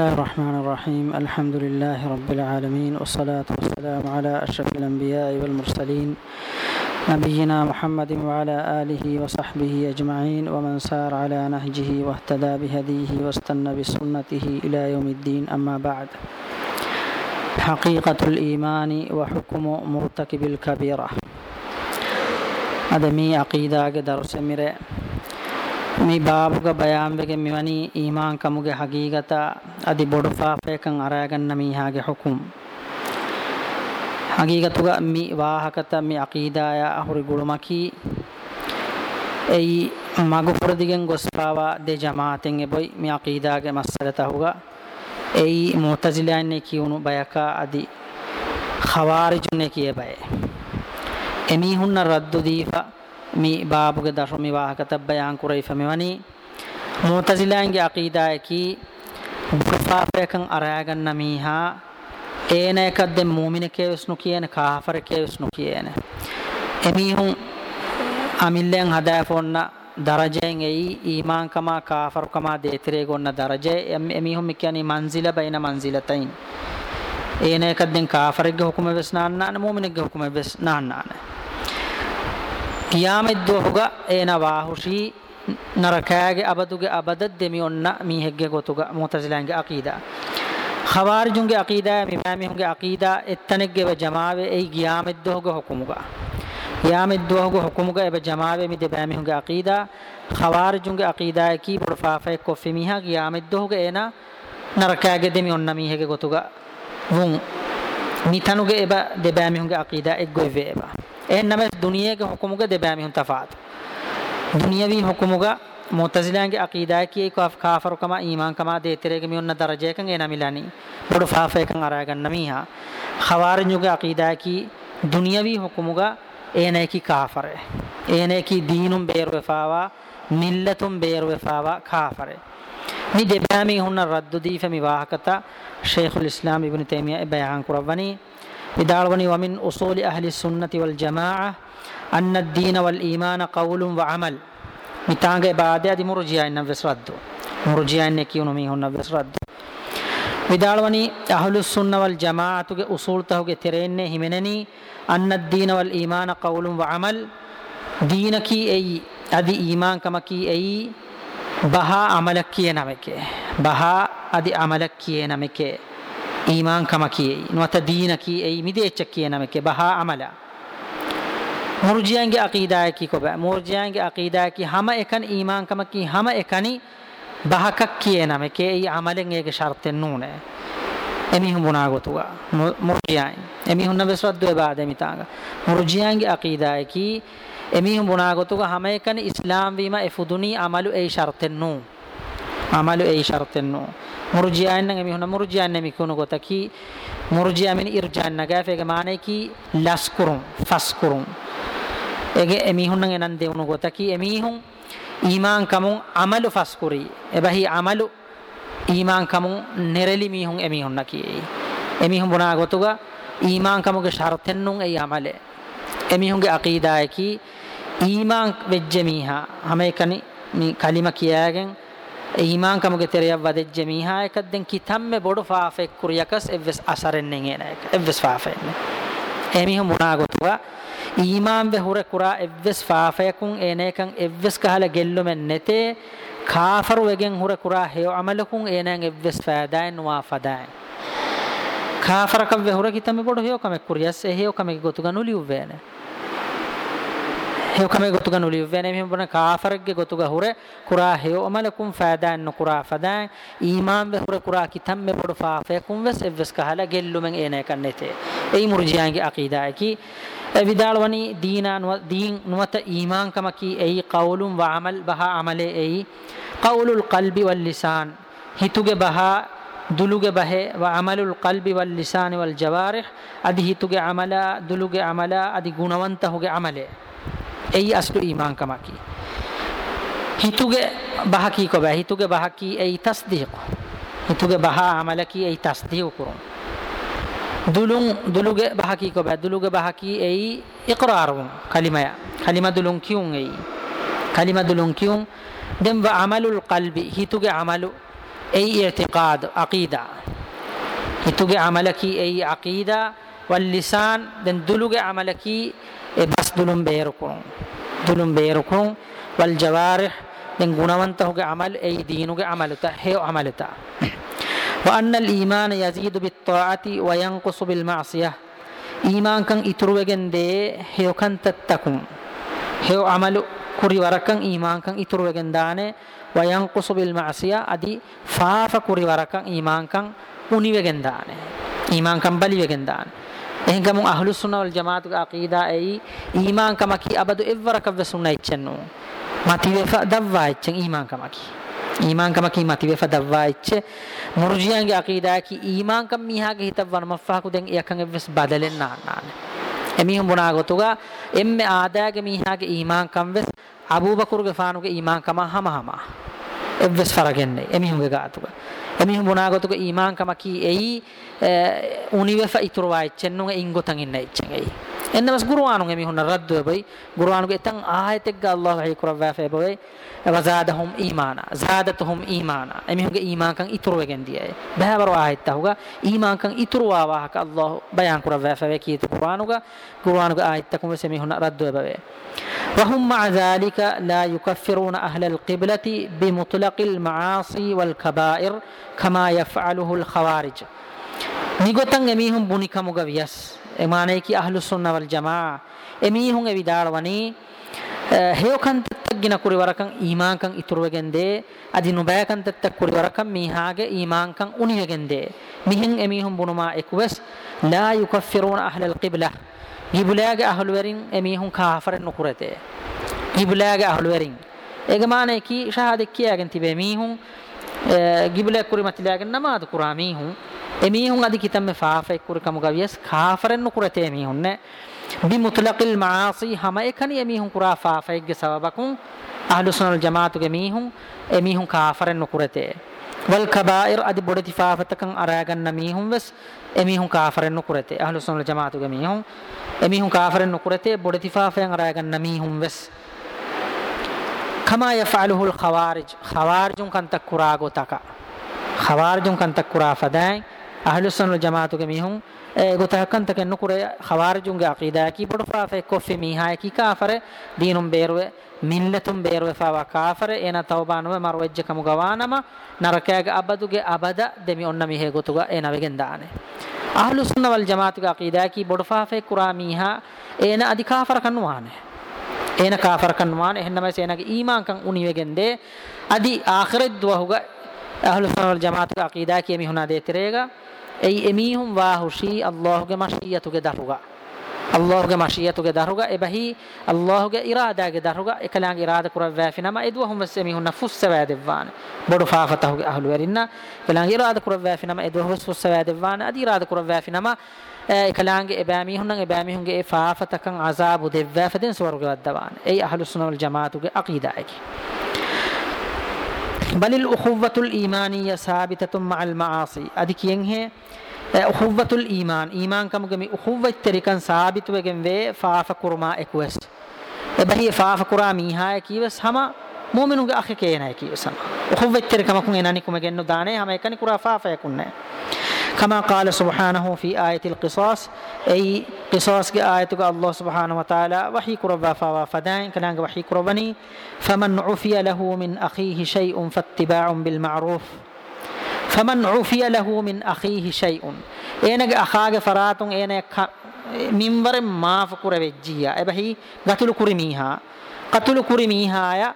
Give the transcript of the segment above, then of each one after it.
الله الرحمن الرحيم الحمد لله رب العالمين والصلاة والسلام على أشرف الأنبياء والمرسلين نبينا محمد وعلى آله وصحبه أجمعين ومن سار على نهجه واهتدى بهديه واستنى بسنته إلى يوم الدين أما بعد حقيقة الإيمان وحكم مرتكب الكبيرة هذا مي عقيدة درس مره මේ බාබුග බයාම්බෙගෙන් මෙවැනි ඊමාන් කමුගේ හගීගත අදි බොඩු ෆාෆයකන් අරාගන්න මීහාගේ හුකුම්. හගීගතුග මි වාහකත මි අකීදාය අහුරි ගුළුමකි. එයි මගු පුරදිගෙන් ගොස් පාවා දෙ ජමාතෙන් එබොයි මි අකීදාගේ මස්සලතහුග එයි මුතසිලයන්නේ කියුණු බයකා අදි ඛවාරිජුන්නේ කිය බය එමිහුන්න රද්දු දීෆා mi baabuge darumi wahakata bayan kurai famewani mu'tazilaange aqidayaki bufaafekan arayaganna miha ene ekadde mu'mineke usnu kiyene kaafareke usnu kiyene emihun amillen hadaya fonna darajaen ei iman kama kafar kama deetire gonna daraje emihun mikani manzila baina manzilatain ene ekadden kafarege hukume ves naanna mu'minege ಕಿಯಾಮಿದ್ದು ಹುಗ ಏನ ವಾಹುಷಿ ನರಕಾಗೆ ಅಬದುಗೆ ಅಬದದ್ದೆಮಿ ಒಣ್ಣ me Hegde ಗೊತ್ತುಗ ಮೂತಜಿಲಾಂಗೆ ಅಕೀದ ಖವಾರಿಜುಂಗೆ ಅಕೀದ ಮಿಮಾಮಿ ಹುಂಗೆ ಅಕೀದ ಎತ್ತನೆಗ್ಗೆ ವ ಜಮಾವೆ I ಗಿಯಾಮಿದ್ದು ಹುಗ ಹುಕುಮುಗ ಯಾಮಿದ್ದು ಹುಗ ಹುಕುಮುಗ ಎಬ ಜಮಾವೆ ಮಿ ದೆಬಾಮಿ ಹುಂಗೆ ಅಕೀದ ಖವಾರಿಜುಂಗೆ ಅಕೀದ ಕಿ ಬುಡ್ಫಾಫೆ ಕೊಫಿ ಮಿಹ ಗಿಯಾಮಿದ್ದು ಹುಗ ಏನ ನರಕಾಗೆ ದೆಮಿ ಒಣ್ಣ me ಹೆಗೆ ಗೊತ್ತುಗ ಹುಂ ಮಿಥನುಗೆ ಎಬ ದೆಬಾಮಿ ಹುಂಗೆ ಅಕೀದ ಎಗ್ಗೊಯ್ವೆ ಎಬ එහෙන්නම දුනියේගේ හුකුමුගේ දෙබෑමිහුන් තෆාත්. දුනියවි හුකුමුගා මුතසිලාගේ අකීදා කී කාෆර් කම ඊමාන් කම දේතරේගේ මියොන්න දරජයකන් එන මිලනි බොඩ ෆාෆේකන් අරා ගන්න මීහා. ඛවාරිජුගේ අකීදා කී දුනියවි හුකුමුගා ඒනේ කී කාෆරේ. ඒනේ කී දීනුම් බේරු වෙෆාවා මිල්ලතුම් බේරු වෙෆාවා කාෆරේ. mi debami hunna raddu difa mi wahakata shaykhul islam ibn taymiya bayan kurawani idalwani wa min usuli ahli sunnati wal jamaa anna ad-din wal iman qawlun wa amal mitange baade adi murjiya inna vesraddu murjiya inne kiyunu mi hunna vesraddu විදාලවනි අහලු සුන්න වල් ජමාඅතුගේ උසූල් තහුගේ තෙරෙන්නේ හිමෙනනි අන්න දීන වල් ඊමාන කවුලුම් වඅමල් දීනකි එයි අදි ඊමාන් කමකි එයි බහා අමලක් කියනමකේ බහා අදි අමලක් කියනමකේ ඊමාන් කම කියයි නොත දීන කියයි මිදෙච්ච කියනමකේ බහා අමල. මුර්ජියන්ගේ අකීදා කි කොබ? මුර්ජියන්ගේ අකීදා කි හැම එකන් ඊමාන් කම කි හැම එකනි බහකක් කියනමකේ ඊ අමලෙන් ඒක ෂර්තෙන් නූනේ. එමිහුන් බුනාගතුවා මුර්ජියන්. එමිහුන් නබස්වද්දේ බාදෙමිතාග මුර්ජියන්ගේ අකීදා කි එමිහුම් බුනාගතුක හැම එකන ඉස්ලාම් වීම එෆුදුනි අමලු ඒ ෂර්තෙන් නු. අමලු ඒ ෂර්තෙන් නු. මුර්ජියයන් නම් එමිහුන මුර්ජියයන් නෙමි කුණු ගොතකි මුර්ජියා මින ඉර්ජාන් නගාෆේගේ මානේ කි ලස්කුරුම් ෆස්කුරුම්. එගේ එමිහුන් නම් එනන් දෙවුණු ගොතකි එමිහුන් ඊමාන් කමුන් අමලු ෆස්කුරි. එබහි අමලු ඊමාන් කමුන් නෙරලි මිහුන් එමිහුන් නකි එමිහුන් බුනාගතුක ඊමාන් කමුගේ ෂර්තෙන් නුන් ඒ අමලේ. එමිහුන්ගේ අකීදායකි ඊමාන් වෙජ්ජ මීහා. හැම එකනි මේ කලිම කියාගෙන් ඊමාන් කමගේ තෙරියක් වදෙජ්ජ මීහා එකක් දැන් කිතම්මේ බොඩු ෆාෆෙක් කුරියකස් එවස් අසරෙන්නෙන් එන එක. එවස් ෆාෆෙන්නේ එමිහු මුනාගතුවා ඊමාන් වෙ හුර කුරා එවස් ෆාෆයකුන් එන එකන් එවස් කහල ගෙල්ලුමෙන් නැතේ කාෆරු වෙගෙන් හුර කුරා හේ අමලකුන් එනන් එවස් ෆෑදායන් වා ෆදායන්. කාෆරක වෙ හුර කිතම්මේ බොඩු හේ කමෙක් කුරියස් ඒ හේ කමෙක් ගොතු ගනුලියු වේනේ hewkame gotuga nuli vene mihim bona kafarge gotuga hure kura hew amalakum fadan no kura fadan iman be hure kura kitam me bodu fa fe kum ves evs kahala gellumen ene kannete ei murjiyange aqida ki vidalwani dina din nuwata iman kama ki ei qawlun wa amal baha amale ei qawlul qalbi wal lisan hituge baha duluge bahe wa amalul qalbi wal lisani wal jawarih adi hituge amala duluge amala adi gunawanta huge amale එයි අස්ලු ඊමාන්කමකි හිතුගේ බහකී කොබෑ හිතුගේ බහකී එයි තස්දීක හිතුගේ බහා අමලකී එයි තස්දීක කුරුම් දුලුන් දුලුගේ බහකී කොබෑ දුලුගේ බහකී එයි ඉක්රාරුම් කලිමය කලිම දුලුන් කියුන් එයි කලිම දුලුන් කියුන් දෙම් අමලුල් කල්බි හිතුගේ අමලු එයි ඉර්තිකාද අකීදා හිතුගේ අමලකී එයි අකීදා වල් ලිසාන් දැන් දුලුගේ අමලකී دن دلوجي عملك بس دلهم بيركون دلهم بيركون والجوارح دن غنوانته عمل أي دينه عمل هي عملتا وأن الإيمان يزيد بالطاعة وينقص بالمعصية إيمان كان إتروجن دي هيو كان تتكون هيو عمل كوري وركن إيمان كان إتروجن دانه وينقص بالمعصية أدي فاف كوري وركن إيمان كان uni wegen daane iman kam bali wegen Daane එහෙන් ගමු අහ්ලුස් සුන්නා වල් ජමාත් අකීදා එයි ඊමාන් කමකි අබදු එවරක වසුන්නා ඉච්චනෝ මතිවෙෆ දවවා ඉච්චන් ඊමාන් කමකි ඊමාන් කමකි මතිවෙෆ දවවා ඉච්ච මුර්ජියන්ගේ අකීදා කි ඊමාන් කම් මීහාගේ හිත වනමෆාකු දෙන් යකන් එවස් බදලෙන් නානානේ එමිහුම් බුනා ගොතුගා එම්මෙ ආදාගේ මීහාගේ ඊමාන් කම් වෙස් අබූබකරුගේ ෆානුගේ ඊමාන් කම හම හම එවස් ෆරගෙන්නේ එමිහුම්ගේ ගාතුගා එමිහු මොනාගතුක ඊමාන් කමකි එයි උනිවෙෆ ඉතුරුවා එච්චෙන්නුගේ ඉංගොතන් ඉන්න එච්චෙන් එයි. එන්නමස් ගුරුවානුන් එමිහුන රද්ද වෙබයි ගුරුවානුගේ එතන් ආයතෙක් ගා අල්ලාහ් හයි කුරවා ෆෙබයි වසාදහුම් ඊමානා සාදතහුම් ඊමානා එමිහුගේ ඊමාන්කන් ඉතුරු වෙගෙන් දියයි බහැවර ආයත්තහුගා ඊමාන්කන් ඉතුරුවා වාහක අල්ලාහ් බයන් කුරවා ෆෙවේ කීතු ගුරුවානුගේ ගුරුවානුගේ ආයත්තකුම සෙමිහුන රද්ද වෙබයි وهم مع ذلك لا يكفرون أهل القبلة بمطلق المعاصي والكبائر كما يفعله الخوارج නිගොතන් එමිහුම් බුනිකමුග වියස් එමානේකි අහ්ලුස් සුන්නා වල් ජමා එමිහුම් එවිදාලවනි හේයකන් තත්ගින කුරි වරකන් ඊමාන්කන් ඉතුරු වෙගෙන්දේ අදි නුබයකන් තත්ත කුරි වරකන් මීහාගේ ඊමාන්කන් උනි වෙගෙන්දේ මිහින් එමිහුම් බුනුමා එක්වස් ලා යුකෆිරුන අහ්ලල් කිබ්ලා. ගිබුලාගේ අහලු වරින් එමිහුම් කාෆරෙන් නුකුරතේ. ගිබුලාගේ අහලු වරින් ඒගමානේ කි ෂහාදෙක් කියාගෙන තිබේ මිහුම් ගිබුලක් කුරි මතිලාගෙන නමාද කුරා මිහුම් එමීහුන් අදි කිතම්මේ ෆාෆෙක් කුරකම ගවියස් කාෆරෙන් නුකුරතේ මීහුන්නේ බි මුත්ලකිල් මාසී හැම එකනි එමීහුන් කුරා ෆාෆෙක්ගේ සවබකුන් අහ්ලුසුනල් ජමාතුගේ මීහුන් එමීහුන් කාෆරෙන් නුකුරතේ. වල් කබායිර් අදි බොඩති ෆාෆතකන් අරයගන්න මීහුන් වෙස් එමීහුන් කාෆරෙන් නුකුරතේ. අහ්ලුසුනල් ජමාතුගේ මීහුන් එමීහුන් කාෆරෙන් නුකුරතේ බොඩති ෆාෆයන් අරයගන්න මීහුන් වෙස්. කමා යෆලුහුල් ඛවාරිජ් ඛවාරිජුන් කන්තක් කුරා ගොතක. ඛවාරිජුන් කන්තක් කුරා ෆදායි. ಅಹ್ಲುಸ್ಸನ್ನು ಜಮಾತುಗೆ ಮಿಹುಂ ಗೊತ್ತಕ್ಕಂತಕ್ಕೆ ನುಕುರೆ ಖವಾರಿಜುಂಗೆ ಅಕೀದಾಕಿ ಬಡು ಫಾಫೆ ಕೊಫೆ ಮೀಹಾಯಕಿ ಕಾಫರೆ ದೀನುಂ ಬೇರುವೆ ಮಿಲ್ಲತುಂ ಬೇರುವೆ ಫಾವ ಕಾಫರೆ ಏನ ತೌಬಾನುವೆ ಮರುವೆಜ್ಜ ಕಮುಗವಾನಮ ನರಕಾಗ ಅಬದುಗೆ ಅಬದ ದೆಮಿ ಒನ್ನ ಮಿಹೆ ಗೊತ್ತುಗ ಏನವೆಗೆಂದಾನೆ ಅಹ್ಲುಸ್ಸುನ್ನ ವಲ್ ಜಮಾತುಗೆ ಅಕೀದಾಕಿ ಬಡು ಫಾಫೆ ಕುರಾ ಮೀಹಾ ಏನ ಅದಿ ಕಾಫರ ಕನ್ನುವಾನೆ ಏನ ಕಾಫರ ಕನ್ನುವಾನೆ ಹೆಣ್ಣಮೈ ಸೇನಗೆ ಈಮಾಂಕಂ ಉಣಿವೆಗೆಂದೆ ಅದಿ ಆಖರದ್ವಹುಗ ಅಹ್ಲುಸ್ಸುನ್ನ ವಲ್ ಜಮಾತುಗೆ ಅಕೀದಾಕಿ ಮಿಹುನಾ ದೇತಿರೇಗ අදි ආඛිරත් දුවහුග අහ්ලු සුන්න වල් ජමාතුගේ අකීදා කි මිහුනා දේතරේගා ei emihum wahushi Allahge mashiyatuge daruga. Allahge mashiyatuge daruga. Ebahi Allahge iradage daruga. Ekalang irada kurawwa finama edwa hum semihun nafus sawadevwan bodu faafatahuge ahlu werinna ekalang irada kurawwa finama edwa hum nafus sawadevwan adi irada kurawwa finama ekalange ebami hunnan ebami hunge e faafatakan ബലിൽ ഉഹുവത്തുൽ ഈമാനിയ സാബിതത്തും മഅൽ മആസി. അത് කියන්නේ උහුවතුල් ඊමාන් ඊමාන්කමගම උහුවච්චරිකන් සාභිතුවගෙන් වේ ෆාෆකුරුමා එකුවස් එබැහි ෆාෆකුරා මීහාය කීවස් හම මූමිනුගේ අඛ කේනයි කීවසම උහුවච්චරිකමකුන් එනනි කුමගෙන්නු දානේ හම එකනි කුරා ෆාෆයකුන්නේ كما قال سبحانه في آية القصاص أي قصاص آية الله سبحانه وتعالى وحي كربا فوافدين كنانك وحي كربني فمن عفي له من أخيه شيء فاتباع بالمعروف. فمن عفي له من أخيه شيء. أينك أخاك فرات أينك منبر ما معاف كربجيا أبهي قتل كرميها. قتل كرميها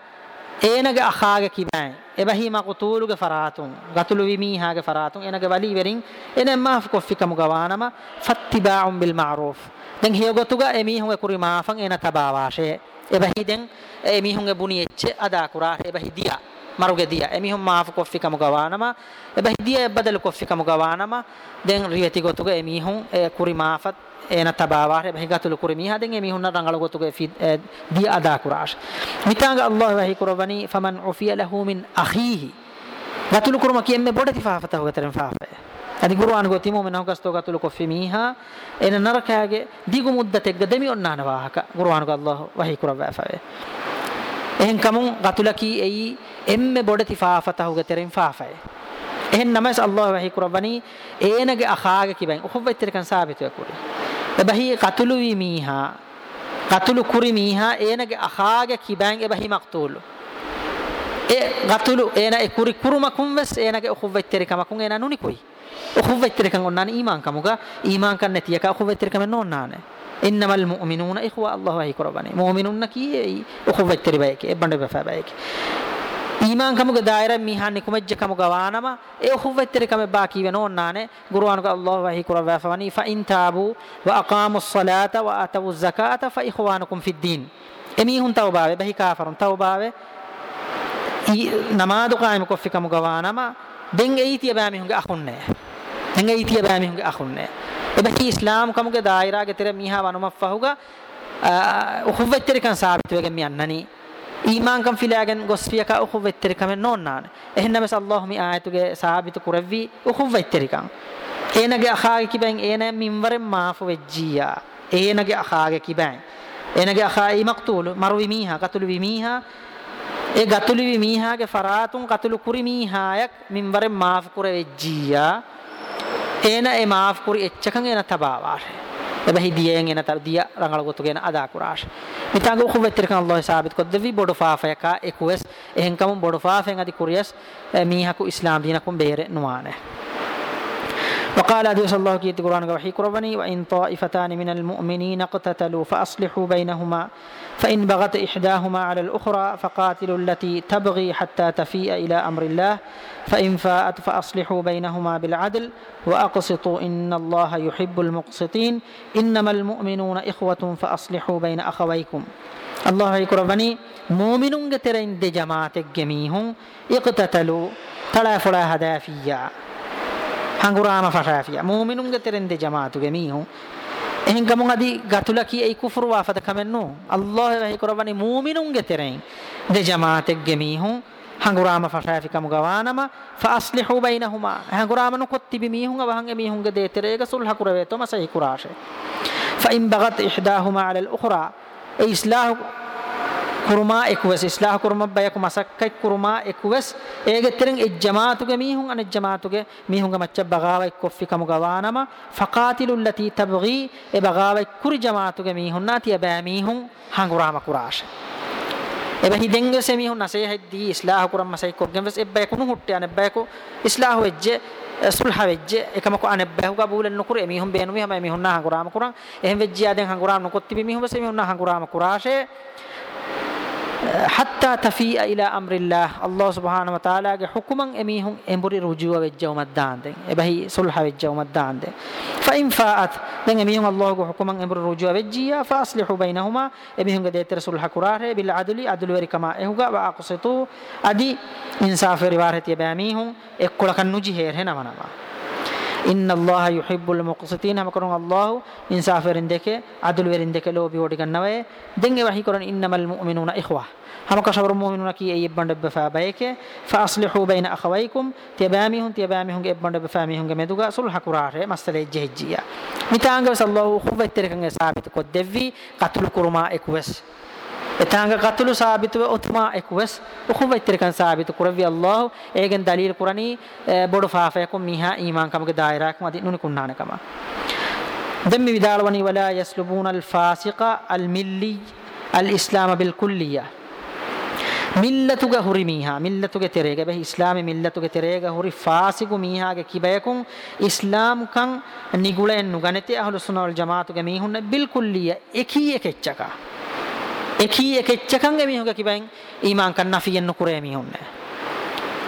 أينك أخاك كبان ඒනගේ අඛාගේ කිබෑ එබහි මaqtuluge faratun gatulu wimihage faratun enage wali verin enen maaf koffikamu gawanama fattiba'un bil ma'ruf den hiyo gotuga emihunge kuri maafan ena tabawashe ebahi den emihunge buni ecche ada kura ebahi dia maruge dia emihun maaf koffikamu gawanama ebahi dia badal koffikamu gawanama den riyati gotuga emihun kuri maafat ena tabaware bahigatul kurimi haden emi hunna rangal gotuge fi eh, di ada kurash mitanga allah wahi kurabani faman ufiya lahu min akhihi. Gatul kurma kiyemme bodati faafata hogateren faafe adi qur'an go timo men hogasto gatul ko fimiha ena narakage digu muddatek demi onnana wahaka qur'an go allah wahi kuraba faafe ehen kamun gatulaki ei emme bodati faafata hogateren faafe එහෙන් නමස් අල්ලාහ් වහී කුරබනි ඒනගේ අඛාගේ කිබෙන් උහුවෙත්තරිකන් සාබිත කුරි එබහි කතුළු වී මීහා කතුළු කුරි මීහා ඒනගේ අඛාගේ කිබෙන් එබහි මක්තූලු ඒ ගතුළු ඒන ඒ කුරි කුරුමකුම් වෙස් ඒනගේ උහුවෙත්තරිකමකුන් ඒන නුනි කුයි උහුවෙත්තරිකන් ඔන්නාන ඊමාන් කමුගා ඊමාන් කන් නැතියක උහුවෙත්තරිකම නෝන්නානේ ඉන්නමල් මුමිනූන ඉඛවා අල්ලාහ් වහී කුරබනි මුමිනුන්න කී උහුවෙත්තරි බයකේ එබ්බඬ බෆා බයකේ. ඊමාන් කමුග දායර මිහානි කුමජ්ජ කමුග වානම. ඒ හුවෙත්තර කම බාකි වෙන ඕන්නානේ ගුරුවානුක අල්ලාහ් වහි කුරවා ෆවනි fine තාබු ව අකාමුස් සලාත ව අතවු සකාත ෆයිඛවානුකුම් ෆිද්දීන් එමිහුන් තවබාවේ බහි කාෆරුන් තවබාවේ. නමාදු කායම coffee කමුග වානම. දෙන් ඒතිය බෑමිහුන්ගේ අහුන්නේ. දෙන් ඒතිය බෑමිහුන්ගේ අහුන්නේ. එබැහි ඉස්ලාම් කමුග දායරාගේ තෙර මිහා වනුමෆහුගා හුවෙත්තර කන් සාබිත වෙගෙන් මියන්නනි. ඊමාන්කම් ෆිලාගෙන් ගොස්ෆියක උඛුවෙත්තරිකම නොන්නාන. එහෙන්නමස් අල්ලාහුමි ආයතුගේ සාබිත කුරවි උඛුවෙත්තරිකම් ඒනගේ අඛාගේ කිබෙන් ඒන මින්වරෙන් මාෆු වෙජ්ජියා. ඒනගේ අඛාගේ කිබෙන්. ඒනගේ අඛායි මක්තුල් මරුවි මීහා කතුළු වි මීහා. ඒ ගතුළු වි මීහාගේ ෆරාතුන් කතුළු කුරි මීහායක් මින්වරෙන් මාෆු කුරවෙජ්ජියා. ඒන ඒ මාෆු කුරි එච්චකන් එන තබාවාරේ. එබැහි දියෙන් එන දිය රංගල ගොතුගෙන අදා කුරාෂ මිතාග උඛුවෙත්තර කන් අල්ලාහ් සාබිත් කොද්දවි බොඩ ෆාෆයක එකුවස් එහෙන්කම බොඩ ෆාෆෙන් අදි කුරියස් මීහකු ඉස්ලාම් දීනකුම් බේර නුවානේ وقال أدوس الله كي القرآن وحي قربني وإن طائفتان من المؤمنين اقتتلوا فأصلحوا بينهما فإن بغت إحداهما على الأخرى فقاتلوا التي تبغي حتى تفيء إلى أمر الله فإن فاءت فأصلحوا بينهما بالعدل وأقسطوا إن الله يحب المقسطين إنما المؤمنون إخوة فأصلحوا بين أخويكم. الله يكرمني مؤمنون ترين دي جماعة جميعهم اقتتلوا تلا فلا هدافيا. Hangurama fashafiya mu'minunge terende jamaatuge mihun ehin gamun adi gatula ki ei kufru wa fata kamennu allah wahi korabani mu'minunge teren de jamaategge mihun hangurama fashafi kamu gawanama fa aslihu bainahuma hangurama nu kottibi mihun awahange mihunge de terega sulha kurave to masai kurashe fa in kurma ekwas islah kurma bayak masakkai kurma ekwas ege tereng e jamaatuge mihun ane jamaatuge. Mihunga macca bagawa ekoffi kamu gawanama. Faqatilul lati tabghi e bagawa kuri jamaatuge e e mihun nati aba mihun hangurama kurash ebe hidenge se mihun nase heddi islah kuram masai koggen ves ebbe kunu hutte ane ebbe ko islah wejje e sulha wejje ekama ko ane behu gabulen nukur e mihun beenu mi hama mihun na hangurama kuran ehem wejje aden hangurama nukotti mihun ves mihun na hangurama kurashe hatta tafi'a ila amrillah Allah subhanahu wa ta'ala ge hukuman emihun emburi rujuwa wejjawmad daande ebahi sulha wejjawmad daande fa in fa'at den emihun Allah ge hukuman emburi rujuwa wejjiya fa aslihu bainahuma emihun ge deter sulha kurare bil adli adlu weri kama ehuga wa aqsitu adi insaf riwarati bamihun ekkolakan nuji her henamanama ඉන්න අල්ලාහ යුහිබ්බුල් මුක්සිතීන් හැම කරුන් අල්ලාහ් ඉන්සාෆෙරින් දෙකේ අදුල් වෙරින් දෙකේ ලෝබි හොඩි ගන්නවයේ දෙන් ඒ වහි කරන ඉන්නමල් මුමිනුන ඉඛවා හැම කෂවර මුමිනුන කී ඒ බණ්ඩ බෆා බයකේ ෆාස්ලිහු බයින අඛවයිකුම් තියබාමිහුන් තියබාමිහුන්ගේ බණ්ඩ බෆා මිහුන්ගේ මෙදුගා සුල්හ කුරාරේ මස්තලේ ජෙහිජ්ජියා මිතාංග සල්ලාහු ඛුබෙත්තරකන් සාබිත කොද්දෙව්වි කතුල් කුරුමා එක්වස් etanga qatlu sabitu utma ekwas ukhuwa ittirkan sabitu kuravi allah egen dalil qurani bodu faafa yakum miha iman kamge daira kam adi nuni kunnana kama demmi vidalwani wala yaslubuna al fasiqa al milli al be islami millatuge terega huri fasigu miha ge kibayakun islam kan nigulen nuganete ahlus sunnah wal jamaatu ge mihunna bil kulliya eki ekechaka එකී එකෙච්චකන් එමිහුග කිබෙන් ඊමාන් කන් නෆියෙන් නුකුරේ මිහුන්නේ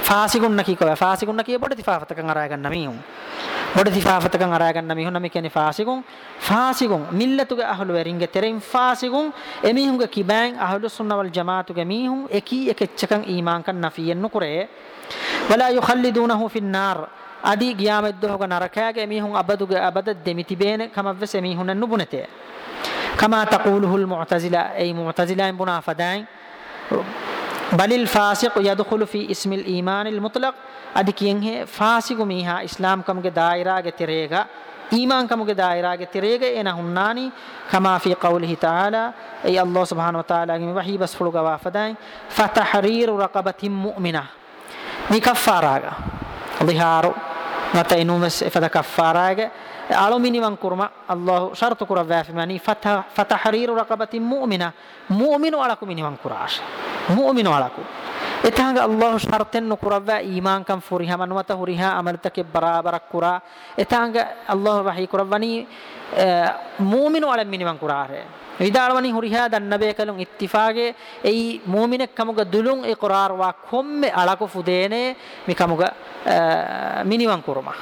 ෆාසිකුන්න කීකව ෆාසිකුන්න කිය බොඩ තිෆාෆතකන් අරා ගන්න මිහුන්. මොඩ සිෆාෆතකන් අරාගන්න මිහුන මේ කියන්නේ ෆාසිකුන් ෆාසිකුන් මිල්ලතුගේ අහලු වෙරින්ගේ තෙරින් ෆාසිකුන් එමිහුන්ගේ කිබෑන් අහලු සුන්නවල් ජමාතුගේ මිහුන් එකී එකෙච්චකන් ඊමාන්කන් නෆියෙන් නුකරේ. වලා යුඛල්ලිදුනහු Finn noir අදී ගියාමෙද්දෝක නරකයාගේ මිහුන් අබදුගේ අබද දෙමිති බේන කමවස මිහුන නුබුනතේ කමා තකූලුහුල් මුඅතසිලා. ඒ මුඅතසිලාන් බුනා ෆදායි بل الفاسق يدخل في اسم الإيمان المطلق. ادكين هي فاسق ميها. إسلام كم کے دائرہ کے تیرے گا ایمان کم کے دائرہ کے تیرے گا أنا ہمنانی كما في قوله تعالى أي الله سبحانه وتعالى میں وحی بس پھڑو گا وافدائیں فتحرير رقبة مؤمنة. نكفارا گا ظهارو نتا إنو مس إفدا كفاراغ ألوميني من كرما الله شرط كرا وافماني فتح فتحرير رقبة مؤمنة. مؤمن علىكم إني من كراش مؤمن علىكم إتهاغ الله شرطن نكرا إيمان كم فريها من وتا هريها عمل تك برابر كرا إتهاغ الله وحي كرا وني آه، مؤمن على من من كرا විදාලවනි හුරිහා දන්නබේ කලුන් ඉත්තිෆාගේ එයි මුමිනෙක් කමුග දුලුන් ඉක්රාර් වා කොම්මෙ අලකු ෆුදේනේ මිකමුග මිනිවන් කුරුමා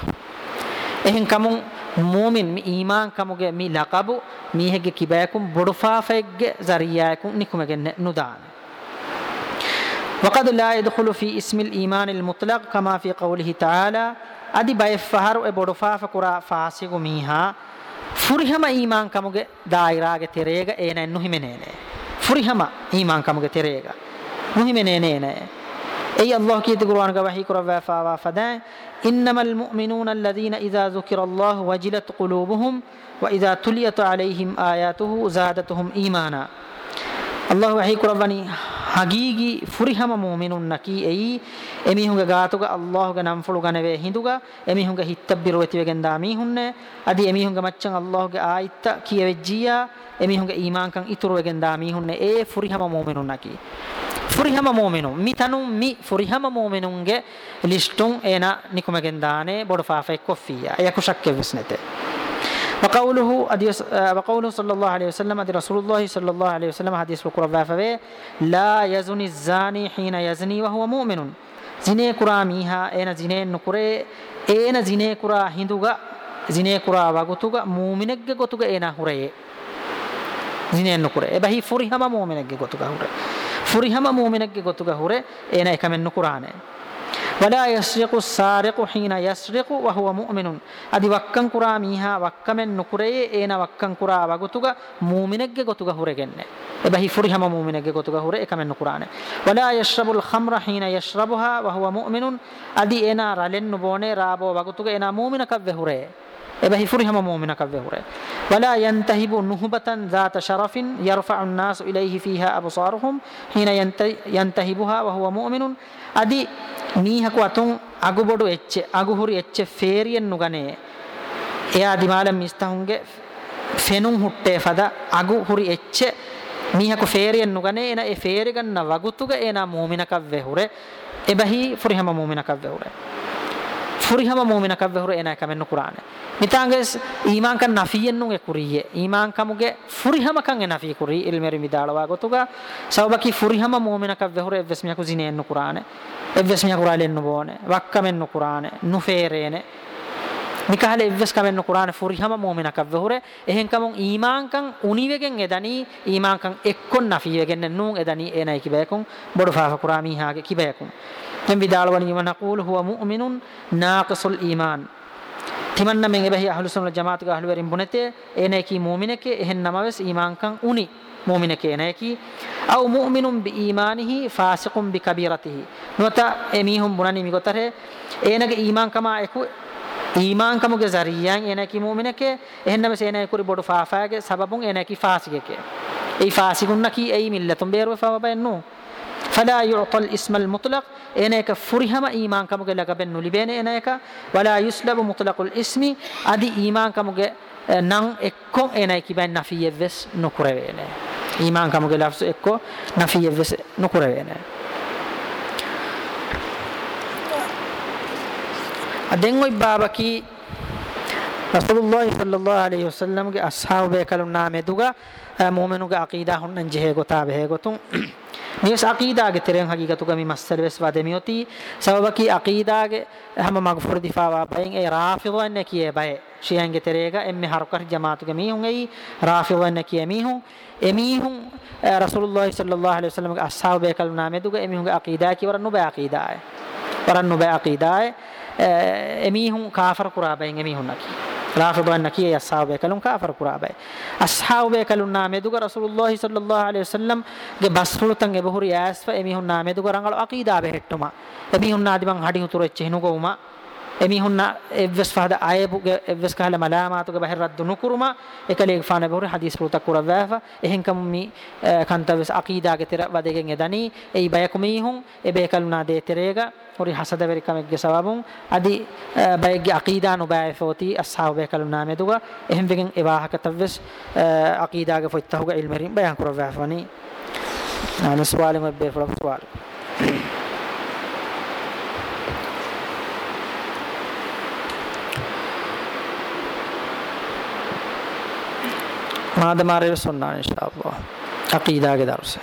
එහෙන් කමුන් mumin mi iman kamuge mi laqabu mi hege kibayakum bodufafegge zariyakum nikumegen nudana وقد لا يدخل في اسم الإيمان المطلق كما في قوله تعالى أدي بيفهر بودفاف كرا فاسق ميها فريهما إيمان كموجة دائرة تريغا إينا نهمنين فريهما إيمان كموجة تريغا نهمنين أي الله كي القرآن كوحي كرا فا فدا إنما المؤمنون الذين إذا ذكر الله وجلت قلوبهم وإذا تليت عليهم آياته زادتهم إيمانا අල්ලාහ් වහී කුරවනි හගීගි ෆුරිහම මුමිනුන් නකී එයි එමිහුගේ ගාතුග අල්ලාහ්ගේ නම් ෆලු ගනවේ හිඳුග එමිහුගේ හිත්තබ්බිර වෙති වෙගෙන් දාමී හුන්නේ අදි එමිහුගේ මච්චන් අල්ලාහ්ගේ ආයිත්ත කියවෙජ්ජියා එමිහුගේ ඊමාන්කන් ඉතුරු වෙගෙන් දාමී හුන්නේ ඒ ෆුරිහම මුමිනුන් නකී ෆුරිහම මුමිනුන් මිතනු මි ෆුරිහම මුමිනුන්ගේ ලිස්ටුන් එන නිකුමගෙන් දානේ බොඩ ෆාෆෙක් කොෆියා. එයකුෂක් කෙවිස්නතේ وقوله ادي وقوله صلى الله عليه وسلم ادي رسول الله صلى الله عليه وسلم حديث بقرا فوي لا يزني الزاني حين يزني وهو مؤمن. زنا كرا ميها اين زنا نكره اين زنا كرا هندوغا؟ زنا كرا واغتوغا مؤمنك غتوغا اين هوري؟ زنا نكره ابهي فريهما مؤمنك غتوغا هوري. فريهما مؤمنك غتوغا هوري. اين එකමෙන් නුකුරානේ ولا يسرق السارق حين يسرق وهو مؤمن ادي وكن كرا ميها وكمن نكري اينا وكن كرا وغتوغا مؤمنك غتوغا هورغنه فوري هم مؤمنك غتوغا هور اكمن نكران ولا يشرب الخمر حين يشربها وهو مؤمن ادي اينا رلن بونه رابو وغتوغا اينا مؤمنك وهوره فوري هم مؤمنك وهوره ولا ينتهب نهبة ذات شرف يرفع الناس إليه فيها أبصارهم حين ينتهبها وهو مؤمن أدي මීහකු අතුන් අගුබොඩු එච්ච අගුහුරි එච්ච ෆේරියෙන් නුගනේ එයා දිමාලම් මිස්තහුන්ගේ ෆෙනුන් හුට්ටේ ෆද අගුහුරි එච්ච මීහකු ෆේරියෙන් නුගනේ එන ඒ ෆේරි ගන්න වගුතුග එන මුමිනකක් වෙහුරේ එබහි ෆුරිහම මුමිනකක් වෙහුරේ ෆුරිහම මුමිනකක් වෙහුරේ එන කමෙන්න කුරානේ mitanges iman kan nafiyennun e kuriye. Iman kamuge furihama kan e nafi kuri ilmeri midalawa gotuga. Sawbaki furihama mu'minaka vehore evves miya kuzine ennu qur'ane evves miya qur'ale ennu bone wakkamen nu qur'ane nu ferene mikahale evves kamen nu qur'ane furihama mu'minaka vehore ehen kamun iman kan univegen edani iman kan ekkon nafiyegen nun edani enai kibekun bodu fa qur'ami hage kibekun tem vidalwani wa naqulu huwa mu'minun naqisul iman timanna men ebahi ahlus sunnah jamaat ga ahlu verin bunete ene ki mu'mineke ehen namaves imankan uni mu'mineke ene ki aw mu'minun bi imanihi fasiqun bi kabiratihi nota emihum bunani migotare enage iman kama eku iman kamuge فلا يعطى الاسم المطلق. انك فرهم إيمان كمك بن لبين انك ولا يسلب مطلق الاسم. أدي إيمان كمك نن اكون انك بين نفي يفس نكرهين إيمان كمك لفظ إكو نفي يفس نكرهين ادين وي බාබකී alaihi wasallam ge ashabe kalum name duga mu'minuge aqida hunnan jehe gota behe gotun මියස් අකීදාගේ තෙරෙන් හකීකතුක මි මස්සල වෙස් වදමියොති සබබකි අකීදාගේ හැම මග්ෆුර දිෆාවා බයෙන් ඒ රාෆිදවන්න කියේ බය. ෂියන්ගේ තෙරේක එම්මෙ හරකර ජමාතුගේ මීහුන් එයි රාෆිදවන්න කියේ මීහුන්. එමීහුන් රසූලුල්ලාහි සල්ලල්ලාහු අලයිහි වසල්ලම්ගේ අස්හාබේ කල් නාමෙදුගේ එමීහුන්ගේ අකීදා කිවර නුබ අකීදාය. වරන් නුබ අකීදාය. එමීහුන් කාෆර් කුරා බයෙන් එමීහුන් නකී. රාෆිදවන්න කියේ අස්හාබේ කලුන් කාෆර් කුරාබයි අස්හාබේ කලුන් නාමෙදුග රසූලුල්ලාහි සල්ලල්ලාහු අලයිහි වසල්ලම් ගේ බස්රුලතන් එබහුරි ඇස්ව එමිහුන් නාමෙදුග රංගල අකීදා බෙහෙට්ටුමා එමිහුන් නාදි මං හඩි උතුරෙච්ච හිනුගොුමා එමිහුන්න එවස් පහද අයපුගේ එවස් කහල මලාමාතුගේ බහිර රද්දු නුකුරුම එකලේ ෆාන බහුර හදීස් පුරුතක් කුරවෑව එහෙන් කම මි කන්තවස් අකීදාගේ තෙර වදගෙන් එදනි එයි බයකුමීහුන් එබේ කලුනා දේ තෙරේග හොරි හසද වෙරිකමෙක්ගේ සවබුන් අදි බයගේ අකීදා නුබෑෆෝති අස්සාවබේ කලුනා මෙදුග එහෙන් වෙගෙන් එවාහක තවස් අකීදාගේ ෆොත්තහුගේ ඉල්මරින් බයන් කුරවෑවනි نسوالي مبير فلان سوالي මාදමාරයට සොන්නාන ඉන්ශාල්ලා අකීදාගේ දරුස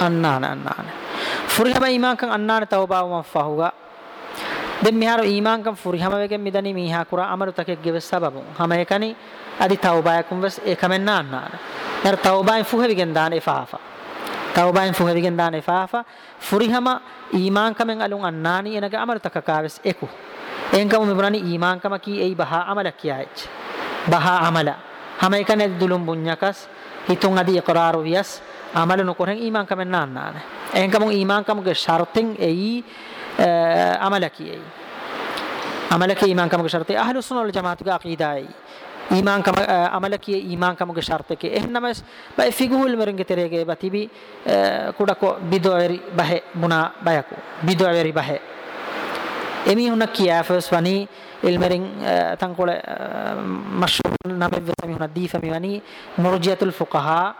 අන්නාන අන්නාන ෆුරිහම ඊමාංකන් අන්නාන තවබාවම ෆහුගා. දැන් මෙහාර ඊමාංකම් ෆුරිහම වෙකෙන් මිදනි මීහා කුරා අමරුතකෙක් ගෙවස් සබබු හම එකනි අදි තවබායකුම් වස් ඒකමෙන් නාන්නාන nar tawbain fuhevigen daan efafa. Tawbain fuhevigen daan efafa. Furihama iman kamen alun annani enaga amal takakaves eku. Enkam mibunani iman kama ki ei baha amala kiyaech baha amala. Hama ekane dulum bunyakas. Hitun adi iqraru vias amal nukoren iman kamen nannane. Enkam iman kamuge sharten ei eh, amala kiyei amala ki iman kamuge sharte ahlus sunnah wal jamaat ga aqida ei. ඊමාන් කම අමල කිය ඊමාන් කමගේ ෂර්ත එකේ එහෙන්නම බයි ෆිගුල් මරින්ගේ තෙරේගේ බතිබි කුඩකෝ බිදෝවරි බහෙ මුනා බයකු. බිදෝවරි බහෙ. එමි හුන කියාෆස් වනි ඉල්මරින් තංකොල මෂ්හූර් නමෙ වෙසමි හුන දීෆමි වනි මුර්ජියතුල් ෆුකහා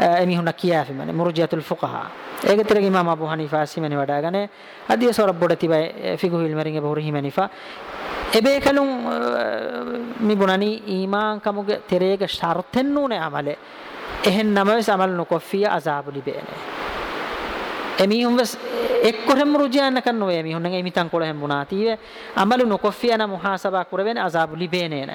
එමි හුන කියාෆි මනේ මුර්ජියතුල් ෆුකහා. ඒක තරගේ ඉමාම අබු හනීෆා සිමනි වඩාගෙන අදිය සොර බොඩති බයි ෆිගුල් මරින්ගේ බොරි හිමනිෆා ebe kalun mi bunani iman kamuge terege sharten nune amale ehen namas amal nukoffiya azabu libene emi humves ekkorem rujiana kanno emi hunne emi tan kola hem bunative amalu nukoffiya na muhasaba kurabene azabu libene na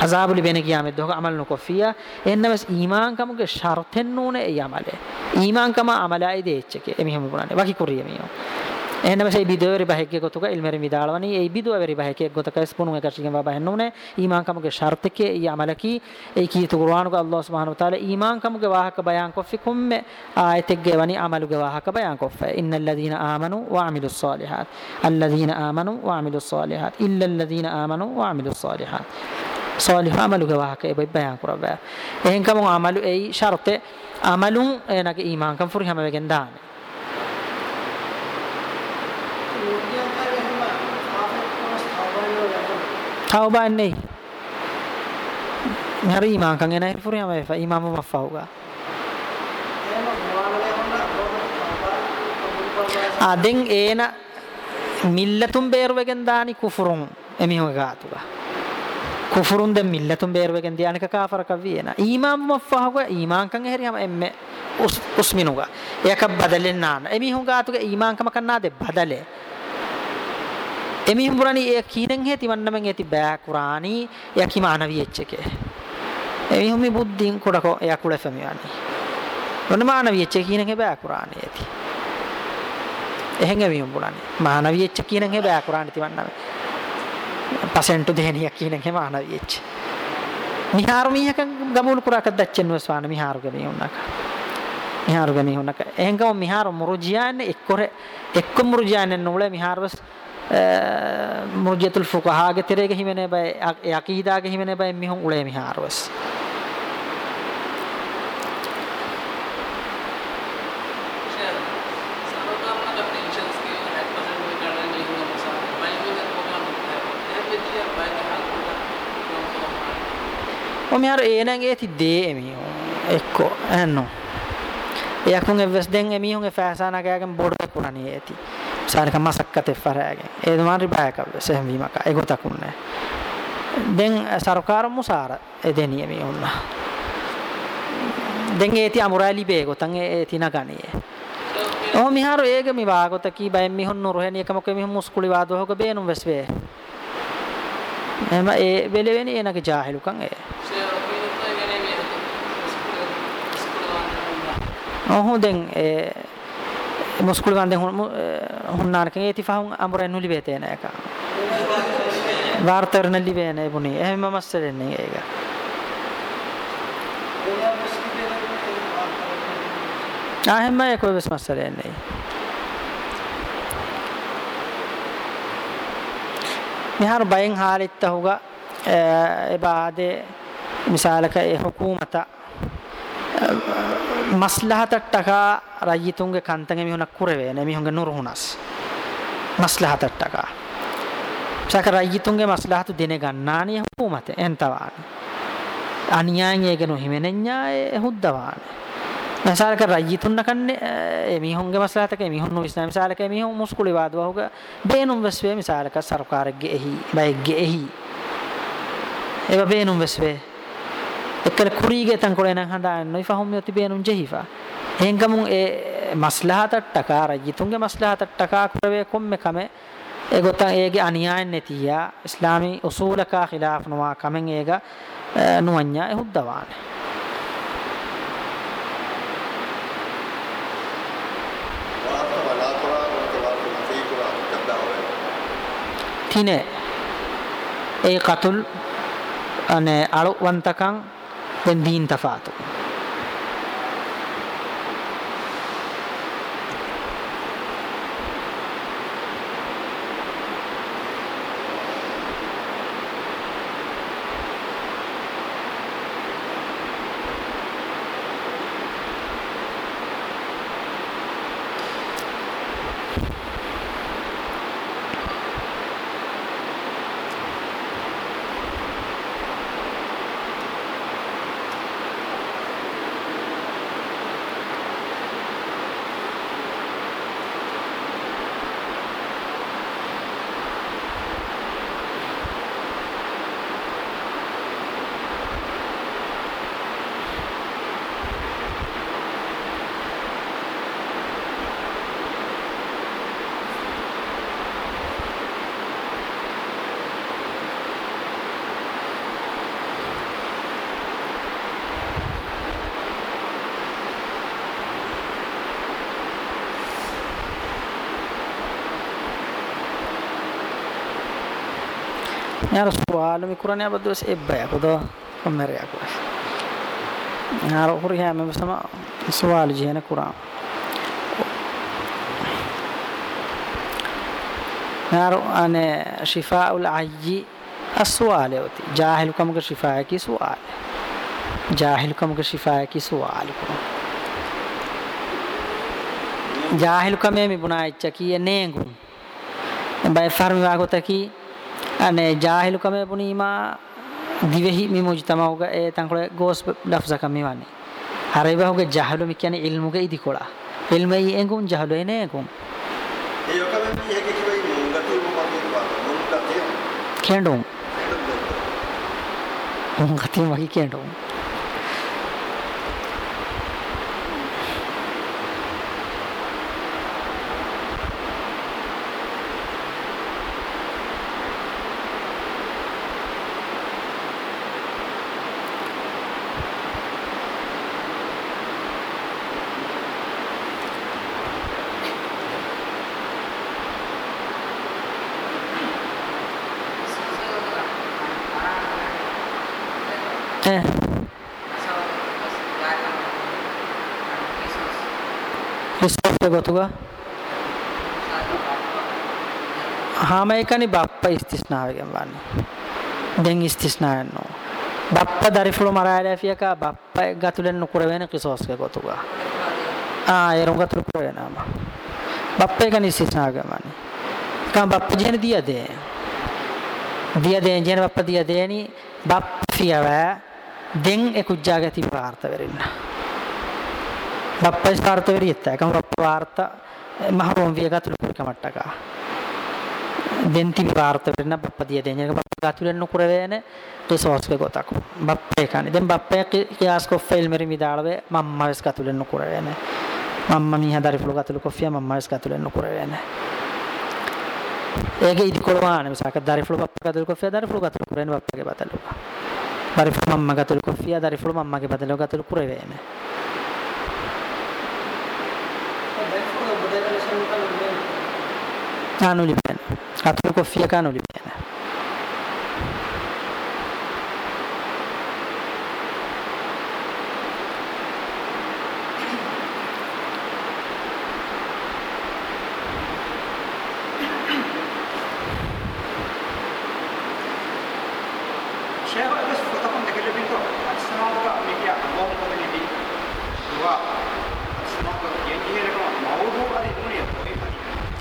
azabu libene kiyame doga amal nukoffiya ennamas iman kamuge sharten nune e amale iman kama amala ide එහෙනම් මේ බිදවරි බහකේ ගොතුක ඉල්මරි මිදාලවනි. ඒ බිදවරි බහකේ ගොතක ස්පුණු එක ශිකම් බබා හන්නුනේ ඊමාන් කමුගේ ෂර්ත කේ ඊ අමල කි ඒ කීතු කුර්ආනුක අල්ලාහ් සුබ්හානහු තාලා ඊමාන් කමුගේ වාහක බයන් coffee කුම්ම ආයතෙක් ගෙවනි අමලුගේ වාහක බයන් කොෆයි ඉන්නල් ලදීන ආමනු වඅමිලුස් සාලිහාත්. අල්ලදීන ආමනු වඅමිලුස් සාලිහාත්. ඉල්ලල් ලදීන ආමනු වඅමිලුස් සාලිහාත්. සාලිහ අමලුගේ වාහක ඒ බයන් කරවා එහෙන් කමු අමලු ඒ ෂර්ත අමලුන් එනගේ ඊමාන් කම් ෆුරි හැම වෙගෙන් දාන්නේ. Tauba nei hari iman kan enai furi ama fa imam mafauga aden ena millatun beerwegen dani kufurun emihun gaatuga kufurun den millatun beerwegen di anika kafara kaviyena imam mafauga iman kan heri ama emme usminuga. Yakab badalen nana. Emihun gaatuga iman kama kanna de badale. එමිහුම් පුරානි ඒ කීනෙන් හේති වන්නමෙන් ඇති බෑ කුරානි යකි මානවි එච්චකේ එමිහුම් මේ බුද්ධින් කොඩකෝ එයා කුල ෆමියනි ඔන්න මානවි එච්ච කීනෙන් හේ බෑ කුරානි ඇති. එහෙන් එමිහුම් පුරානි මානවි එච්ච කීනෙන් හේ බෑ කුරානි තිවන්නම පසෙන්ටු දෙහෙනියක් කීනෙන් හේ මානවි එච්ච මිහාරු මිහක ගමුණු කුරාක දච්චෙන් වස්වාන මිහාරු ගෙමි උන්නක මිහාරු ගෙමි උන්නක එහෙන් ගම මිහාරු මුරුජියාන්නේ එක්කොර එක්ක මුරුජියාන්නේ නුල මිහාරවස් මුර්ජියතුල් ෆුකහාගේ තෙරේගේ හිමනේ බය යකීදාගේ හිමනේ බය මිහුන් උලේ මිහාරවස් ඔමිහාර ඒනං ඒති දේ එමිහුන් එක්කෝ ඇන්නෝ එයකුන් එවස් දෙන් එමිහුන් එෆෑසානගයගෙන් බොඩ කුණනී ඒති සාරික මසක්කතේ ෆරාගේ. ඒ දුමාරි බයක සෙහම් වීමක. ඒ ගොතකුන්නේ දැන් සරකාර මුසාර. ඒ දෙනිය මේ උන්න. දැන් ඒති අමුරාලි බේ ගොතන්. ඒ තිනගනියේ ඔහො මිහාරු ඒග මි වාගොත කී බයෙන් මිහුන් නුරහෙනි එකමක මිහුන් මුස්කුලි වාදෝ හොක බේනුම් වෙස්වේ? එම ඒ වෙලෙවෙනි එනක ජාහිලුකන් ඒ. ඔහො දැන් ඒ muskul gande hun eh, hunnarke eti fahun amuren nuli betena eka. Vartar nalli bena ibuni ehme masalenne ega. Ahme ekoi bes masalenne nihar bayin halittahuga eh, ebade misalaka e hukumata. මස්ලහතට්ටකා රජිතුන්ගේ කන්තගේ මිහුණක් කුරවේ නේ මිහුන්ගේ නුරුහුනස් මස්ලහතට්ටකා සක රජිතුන්ගේ මස්ලහතු දෙන ගන්නානිය හුකුමත එන්තවාන අනියාංයේගෙන හිමෙනඤ්ඤායේ හුද්දවාන මසාලක රජිතුන්න කන්නේ මිහුන්ගේ මස්ලහතක මිහුන් ඉස්ලාම මිසාලක මිහුන් මුස්කුලි වාදවහුග බේනුම් වස්වේ මිසාලක සරකාරගේ එහි බයිගේ එහි ඒව බේනුම් වස්වේ එක්කල කුරීගේ තන් කොලෙන හඳාන්න නොයි ෆහම් යති බේනුම් ජෙහිෆා. එහෙන්කමුන් ඒ මස්ලහතට්ටක රජිතුන්ගේ මස්ලහතට්ටක කරවේ කොම්මෙ කමේ. ඒගොතන් ඒගේ අනියායන් නැතියා ඉස්ලාමී උසූලක ඛිලාෆ් නොවා කමෙන් ඒක නුවඤ්ඤා එහුද්දවානේ. තිනේ. ඒ කතුල් අනේ ben vinta fato. আর সোয়াল আমি কোরআনে আবার দোষ এব্বাই আকো তো মেরে আকো আর ওপর হ্যাঁ আমি বুঝতাম সোয়াল জি হ্যাঁ কোরআন আর আনে শিফা উল আইজি আর সোয়ালে হতি জাহিল কমকে শিফা কি সোয়াল जाहिल कम के शिफा की सवाल को जाहिल कम में बुना चकी नेंगू बाय फर्म वागो तकी ane jahilu kame punima divehi mi mujtamauga e tankole gos lafza kami wani hareba hoge jahilu mi කියන්නේ ilmuge idikola ilmei engun jahilu ene engun e yokame mi hege kibai mungatu ba mungatu kendum mungatu magi kendum Eh. ගොතුගා? හාම එකනි බප්ප ස්තිස්නාවගෙන් වන්නේ. දැන් ස්තිස්නායන්නෝ බප්ප දරිෆුළු මරායලෑෆියක බප්ප ගතුලෙන් නොකර වෙන කිසෝස්ක ගොතුගා. ආ එරුම් ගතුරු ප්‍රවේනාම බප්ප එකනි ස්තිස්නාවගෙන් වන්නේ. කම් බප්ප ජන දිය දේ. දිය දේ ජන බප්ප දිය දේනි බප්ප ෆියව දෙන් එකුජ්ජාගති ප්‍රාර්ථ වෙරින්න. බප්පයි ස්ථාර්ත වෙරියත් එකම බප්ප වාර්ත මහරොම් විය ගතුළු පුරිකමට්ටක දෙන් තිබ වාර්ත වෙරින්න බප්ප දිය දෙන් එක බප්ප ගතුළෙන් නුකුර වේන රිසෝස්ගේ ගොතක් බප්පේ කන්නේ දැන් බප්පේ කියාස් කොෆෙල් මෙරි මිදාලවේ මම්මා වෙස් ගතුළෙන් නුකුර වේන මම්මා මිහ දරිෆුළු ගතුළු කොෆිය මම්මා වෙස් ගතුළෙන් නුකුර වේන ඒගේ ඉදි කොළවාන මිසක දරිෆුළු බප්ප ගතුළු කොෆිය දරිෆුළු ගතුළු කුරේන බප්පගේ බතලු Barifulu mamma gatul kufiya darifulu mamma ke badalo gatul kurevene কানুলি পেন কাতর কফিয়া কানুলি পেন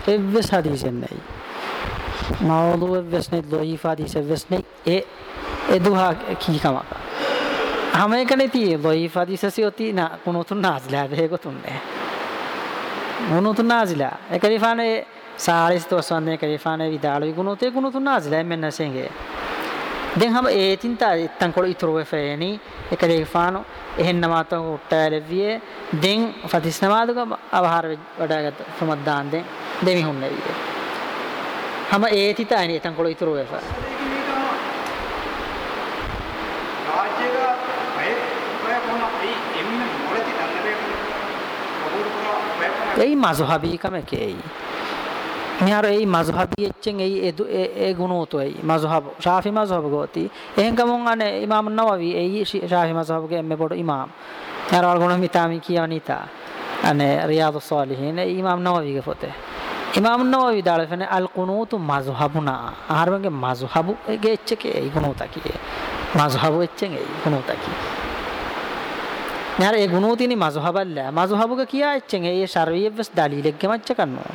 එවස් හදීසෙන් නැයි මවදු එවස් නේ දොයිෆ හදීස එවස් නේ ඒ එදුහා කීකමක හැම එකනේ tie දොයිෆ හදීස සියොති නා කුනුතුන් නාස්ලා බේගොතුන්නේ කුනුතුන් නාස්ලා එකරිෆානේ සාරිස් තොස්වන්නේ එකරිෆානේ විදාලු ගුණුතේ කුනුතුන් නාස්ලා මෙන්න සෙන්ගේ දැන් හැම ඒ තින්තා ඉත්තන් කොළ ඉතුරු වෙෆේනි එකරිෆානෝ එහෙන් නමාත උට්ටාලෙවියේ දෙන් ෆතිස් නමාදුක අවහාර වඩාගත් සමද්දාන් දෙන් දෙමි හුන්නේ වියේ හැම ඒ තිතානි එතන් කොළ ඉතුරු වෙෆා රාජ්‍යක අය ඔය කොන ඒ එන්න මොලති දන්නලේ කවුරු කරා ඒ මසහබී කමකේ මිහර ඒ මස්හබි එච්චෙන් ඒ ඒ ගුණෝතු ඒ මස්හබ ශාෆි මස්හබ ගෝති. එහෙන් කමුන් අනේ ඉමාම් නවවි ඒ ශාෆි මස්හබ ගේ එම්මෙ පොඩ ඉමාම්. යාර වල ගුණ මිතාමි කියවනිතා අනේ රියාදු සාලිහින් ඒ ඉමාම් නවවි ගේ පොතේ. ඉමාම් නවවි දාල ෆෙන අල් කුනූතු මස්හබුනා. ආහාරගේ මස්හබු ගේ එච්චකේ ඒ ගුණෝත කියේ. මස්හබු එච්චෙන් ඒ ගුණෝත කියේ. යාර ඒ ගුණෝතිනි මස්හබල්ල. මස්හබුගේ කියා එච්චෙන් ඒ ශර්වියවස් දලීලෙක් ගෙමච්ච කන්නෝ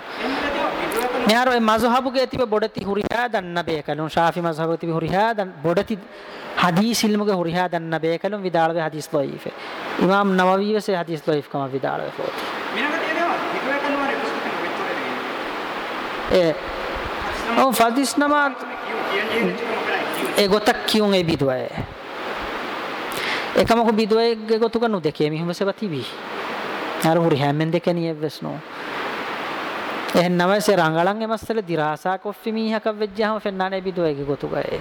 මෙහර ඔය මස්හබුගේ තිබ බොඩති හුරිහා දන්න බේකලුන් ශාෆි මස්හබුගේ තිබ හුරිහා දන් බොඩති හදීස් ඉල්මුගේ හුරිහා දන්න බේකලුන් විදාලවේ හදීස් ලොයිෆ ඉමාම් නවවි වසේ හදීස් ලොයිෆ කම විදාලවේ ෆෝති ඒ ඔව් ෆදිස් නමා ඒ ගොතක් කියුන් ඒ බිදුවේ එකමක බිදුවේ ගොතු කනු දෙකේ මිහම සබතිවි අර හුරිහා මෙන් දෙකනිය වෙස්නෝ එහෙන්නම සේ රංගලන් එමස්සල දිරාසා කොෆ්ෆි මීහක වෙජ්ජාම ෆෙන්නානේ බිදුවේගේ ගොතු ගයේ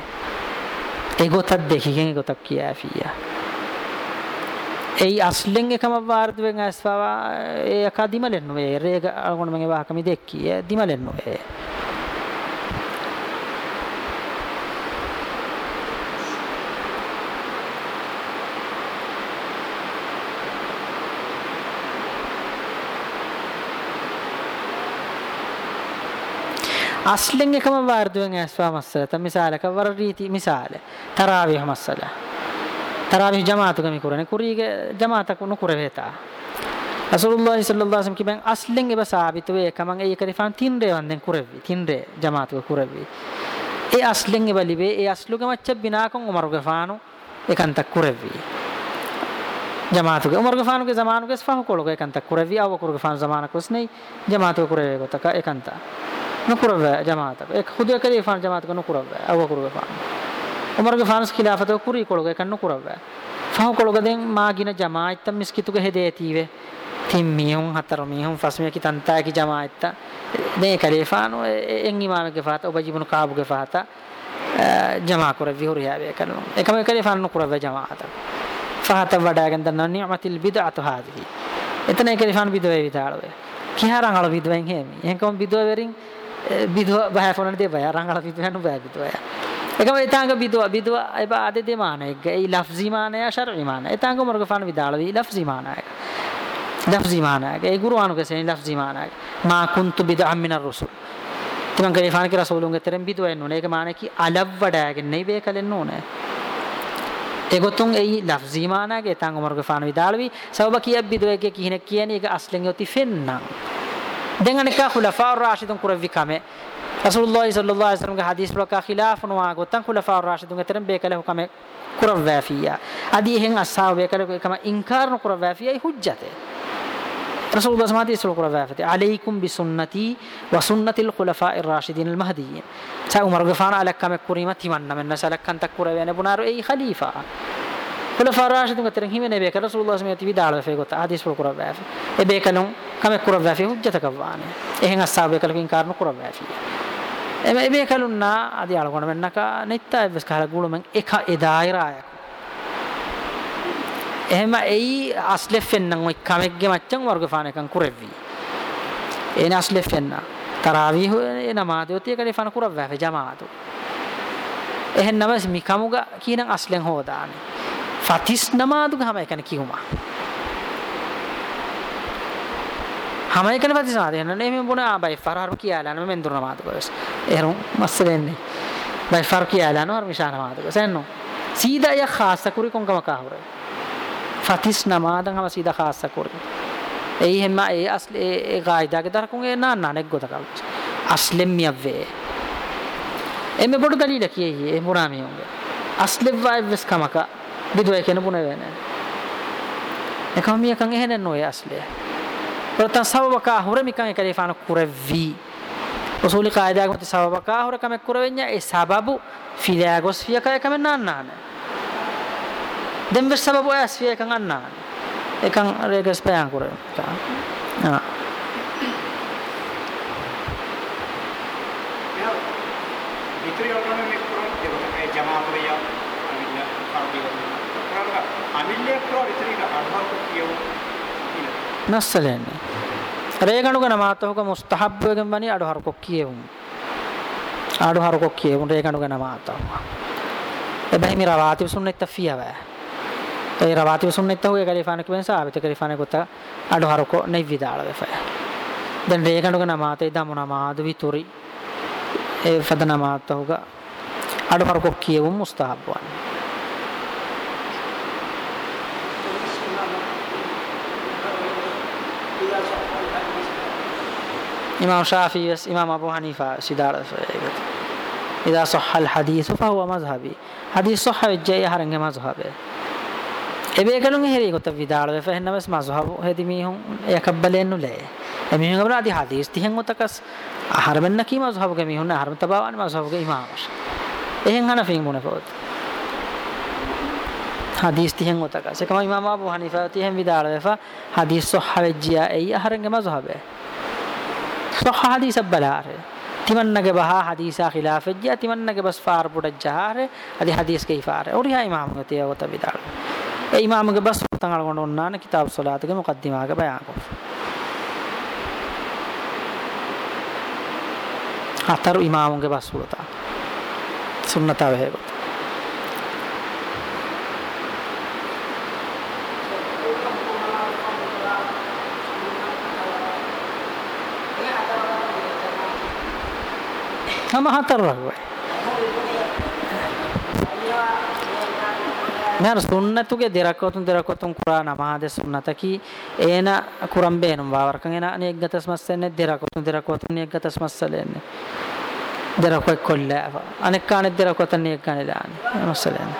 ඒ ගොතක් දෙකකින් ගොතක් කියා ෆියා ඒ අස්ලෙන් එකම වාර්දුවෙන් ඇස්වා ඒ එක දිමලෙන් නොවේ. රේග අගොණ මගේ වාකමි දෙක්කිය දිමලෙන් නොවේ. අස්ලෙන් එකම වාර්දුවෙන් ඇස්වා මස්සල. තම මිසාලක වර රීති මිසාල. තරාවිහ මස්සල. තරාවිහ ජමාතුක මිකුරනේ කුරීගේ ජමාතක නුකුරවේතා රසූලුල්ලාහි සල්ලල්ලාහු අලයිහි වසල්ලම් කිබෙන් අස්ලෙන් එබ සාබිත වේ කමං ඒ කරිෆාන් තින්රේ වන්දෙන් කුරෙවි තින්රේ ජමාතුක කුරෙවි ඒ අස්ලෙන් එබ ලිවේ ඒ අස්ලුගේ මච්ච බිනාකන් උමරුගේ ෆානු එකන්තක් කුරෙවි ජමාතුගේ උමරුගේ ෆානුගේ zamanuගේ ස්ෆහ කොලගේ එකන්තක් කුරෙවි අව කුරගේ ෆාන් zamanuකස් නේ ජමාතුක කුරෙවි ගොතක එකන්තා නුකුරව ජමාතක එක් හුදේ කලේ ෆාන් ජමාතක නුකුරව අව කුරව ෆාන් උමරගේ ෆාන්ස් ඛිලාෆත කුරි කොලග එක නුකුරව ෆහ කොලග දෙන් මාගින ජමායිත්ත මිස්කිතුක හෙදේ තීවේ තින් මියුන් හතර මියුන් ෆස්මිය කි තන්තා කි ජමායිත්ත. මේ කලේ ෆාන් එන් ඉමාමගේ ෆාත ඔබ ජීවන කාබුගේ ෆාත ජමා කර විහුරියා වේ කනු එකම කලේ ෆාන් නුකුරව ජමාත. ෆහත වඩාගෙන දන්න නියමතිල් බිදඅතු හාදිහි එතන කලේ ෆාන් බිදවේ විතාලවේ කිහාරං අල බිදවෙන් හේමි. එහෙකම බිදව වෙරින් biduwa baya fona de baya rangala biduwa nu baya biduwa ya ekam etanga biduwa biduwa eba ade de mana ek ei lafzi mana ya shar'i mana etanga morga fana vidala vi lafzi mana ek lafzi mana ek ei qur'anu ke sen lafzi mana ek ma kuntu bid'an min ar-rusul timan kare fana ke rasulun ke terem biduwa ennu ne ek mana ki alavwada ke nei be kalen nu ne egotun ei lafzi mana ke etanga morga fana vidala vi sababa kiya biduwa ke kihine kiyani ek aslen yoti fenna දැන් අනික ඛුලෆා රාෂිදුන් කුරවි කමේ රසූලුල්ලාහි සල්ලල්ලාහු අලයිහි වසල්ලම්ගේ හදීස් වලක ඛිලාෆ නොවා ගොතන් ඛුලෆා රාෂිදුන් ගෙතරම් බේකල හුකමේ කුරවැෆියා අදී එහෙන් අස්සාව බේකල කම ඉන්කාර නොකුරවැෆියයි හුජ්ජතේ රසූලුල්ලාහ සමාදී සල කුරවැෆති අලයිකුම් බිසුන්නති වසුන්නතිල් ඛුලෆා රාෂිදින් අල් මහදියින් සා උමර් ගෆාන අලක්කම කුරීම තිමන්න මෙන්න සලක්කන් තක් කුරවැන බුනාරු ඒ ඛලීෆා ඛුලෆා රාෂිදුන් ගෙතරම් හිමනේ බේකල රසූලුල්ලාහ සමාදී විදාල ෆේ ගොත හදීස් වල කුරවැෆ ඒ බේකලුන් kame kurawaafi hujjataka waane ehen asaabe kalkin karno kurawaafi eme ebe kalunna adi algona mennaka netta eves kala gulu men eka edaira එහෙම එයි අස්ලෙෆ් වෙන්නම් ඔය කමෙක්ගේ මච්චන් වර්ග ෆාන එකන් කුරෙව්වි එන අස්ලෙෆ් වෙන්න තරාවි එන මාදෝතිය කලේ ෆාන කුරව්වා ෆේ ජමාතු එහෙන් නමස් මිකමුග කියන අස්ලෙන් හොදානේ ෆතිස් නමාදුග හැම එකන කිවුමා හැම එකන ප්‍රතිසාද යන නේ මේ බොන ආබයි ෆරහර් කියලා නම මෙන් දුරන මාත බස් එරුම් මස්ස වෙන්නේ බයි ෆර් කියලා නෝ මිෂාන මාත බස් එන්නෝ සීදා ය ખાસ කුරි කොංගම කාහුර ෆතිස් නමාදන් හම සීදා ખાસ කුරි ඒ හැම ඒ අස්ල ඒ ගායිදාගේ දරකුන් ඒ නා නානෙක් ගොතකල් අස්ලෙම් මියවේ එමෙ බොඩු දලීල කියේ ඒ මුරාමියුගේ අස්ලෙම් වයිවස් කමක බිදුවේ කෙන පුනේ වෙන. එකම මියකන් එහෙනෙන් නොය අස්ලේ ප්‍රතන් සබබක හුරමිකන් එකලිෆාන කුරවි උසූලි කායදාග මත සබබක හුරකම කුරවෙඤ්ඤා ඒ සබබු ෆිලාගොස් ෆියක එකම නන්නාන දෙම් වෙස් සබබු ඇස් ෆියකන් අන්නාන. එකන් රේගස් පෑන් කුරේ ආ විතරේ ඔන්නම මේ කරොත් ඒ ජමාතුරිය අමිල්ල කාර්දිය කරනවා අමිල්ලේ කරෝ විතරේ අඩහරක කියෝ නස්සලෙන්නේ. රේගණුගන මාතෝක මුස්තහබ්බගෙන් වනි අඩු හරකොක් කියවුම් අඩු හරකොක් කියවුම් රේගණුගන මාතෝ එබැහි මි රවාති සුන්නෙත් ෆියවා ඒ රවාති සුන්නෙත් හුගේ කලිෆාන කිවෙන සාවිත කලිෆාන කොට අඩු හරකො නෙයි විදාල වෙෆය දැන් රේගණුගන මාතේ දමුන මාදු විතුරි. ඒ ෆදන මාතෝක අඩු හරකොක් කියවුම් මුස්තහබ්බවන් إمام شافعي بس إمام أبو حنيفة سيدار إذا صح الحديث فهو مذهبي حديث صح الجاي هرنگ مذهبه ebe kalun heri got vidal ve fehna bas mazhab hedi mi hum yakabbalenu le emi hum abra adi hadis tihen otakas harmen na ki mazhab ge mi hum na harmen tabawan mazhab ge imam හදීස් 30න් උතක. සකම ඉමාම Abu හනිෆා 30න් විදාල වෙෆා හදීස් සොහ වෙජ්ජියා එයි අහරන්ගේ මසහබේ. සොහ හදීස් බලාරේ. තිමන්නගේ බහ හදීසා ඛිලාෆ වෙජ්ජියා තිමන්නගේ bus ෆාර පුඩ ජහාරේ. අදි හදීස් කේ ෆාරේ උරියා ඉමාම ගතිය උත විදාල. ඒ ඉමාමගේ බස් පුතන් අලගොන්න ඔන්නාන කිතාබ් සලාතගේ මුකද්දිමාගේ බයාන් කොෆ අතරු ඉමාමුන්ගේ බස් පුරතා සුන්නතාව හේබත sama hatar wagwe මෙහර සුන්නතුගේ දෙරකවතුන් දෙරකවතුන් කුරා නමාද සුන්නතකි. ඒන කුරම් බේනම් වාවරකන් එන අනෙක් ගතස් මස්සෙන්නේ දෙරකවතුන් දෙරකවතුන් එක් ගතස් මස්සලෙන්නේ දෙරකව කොල්ලාව. අනෙක් කානෙ දෙරකවතුන් එක් ගනලානේ මස්සලෙන්නේ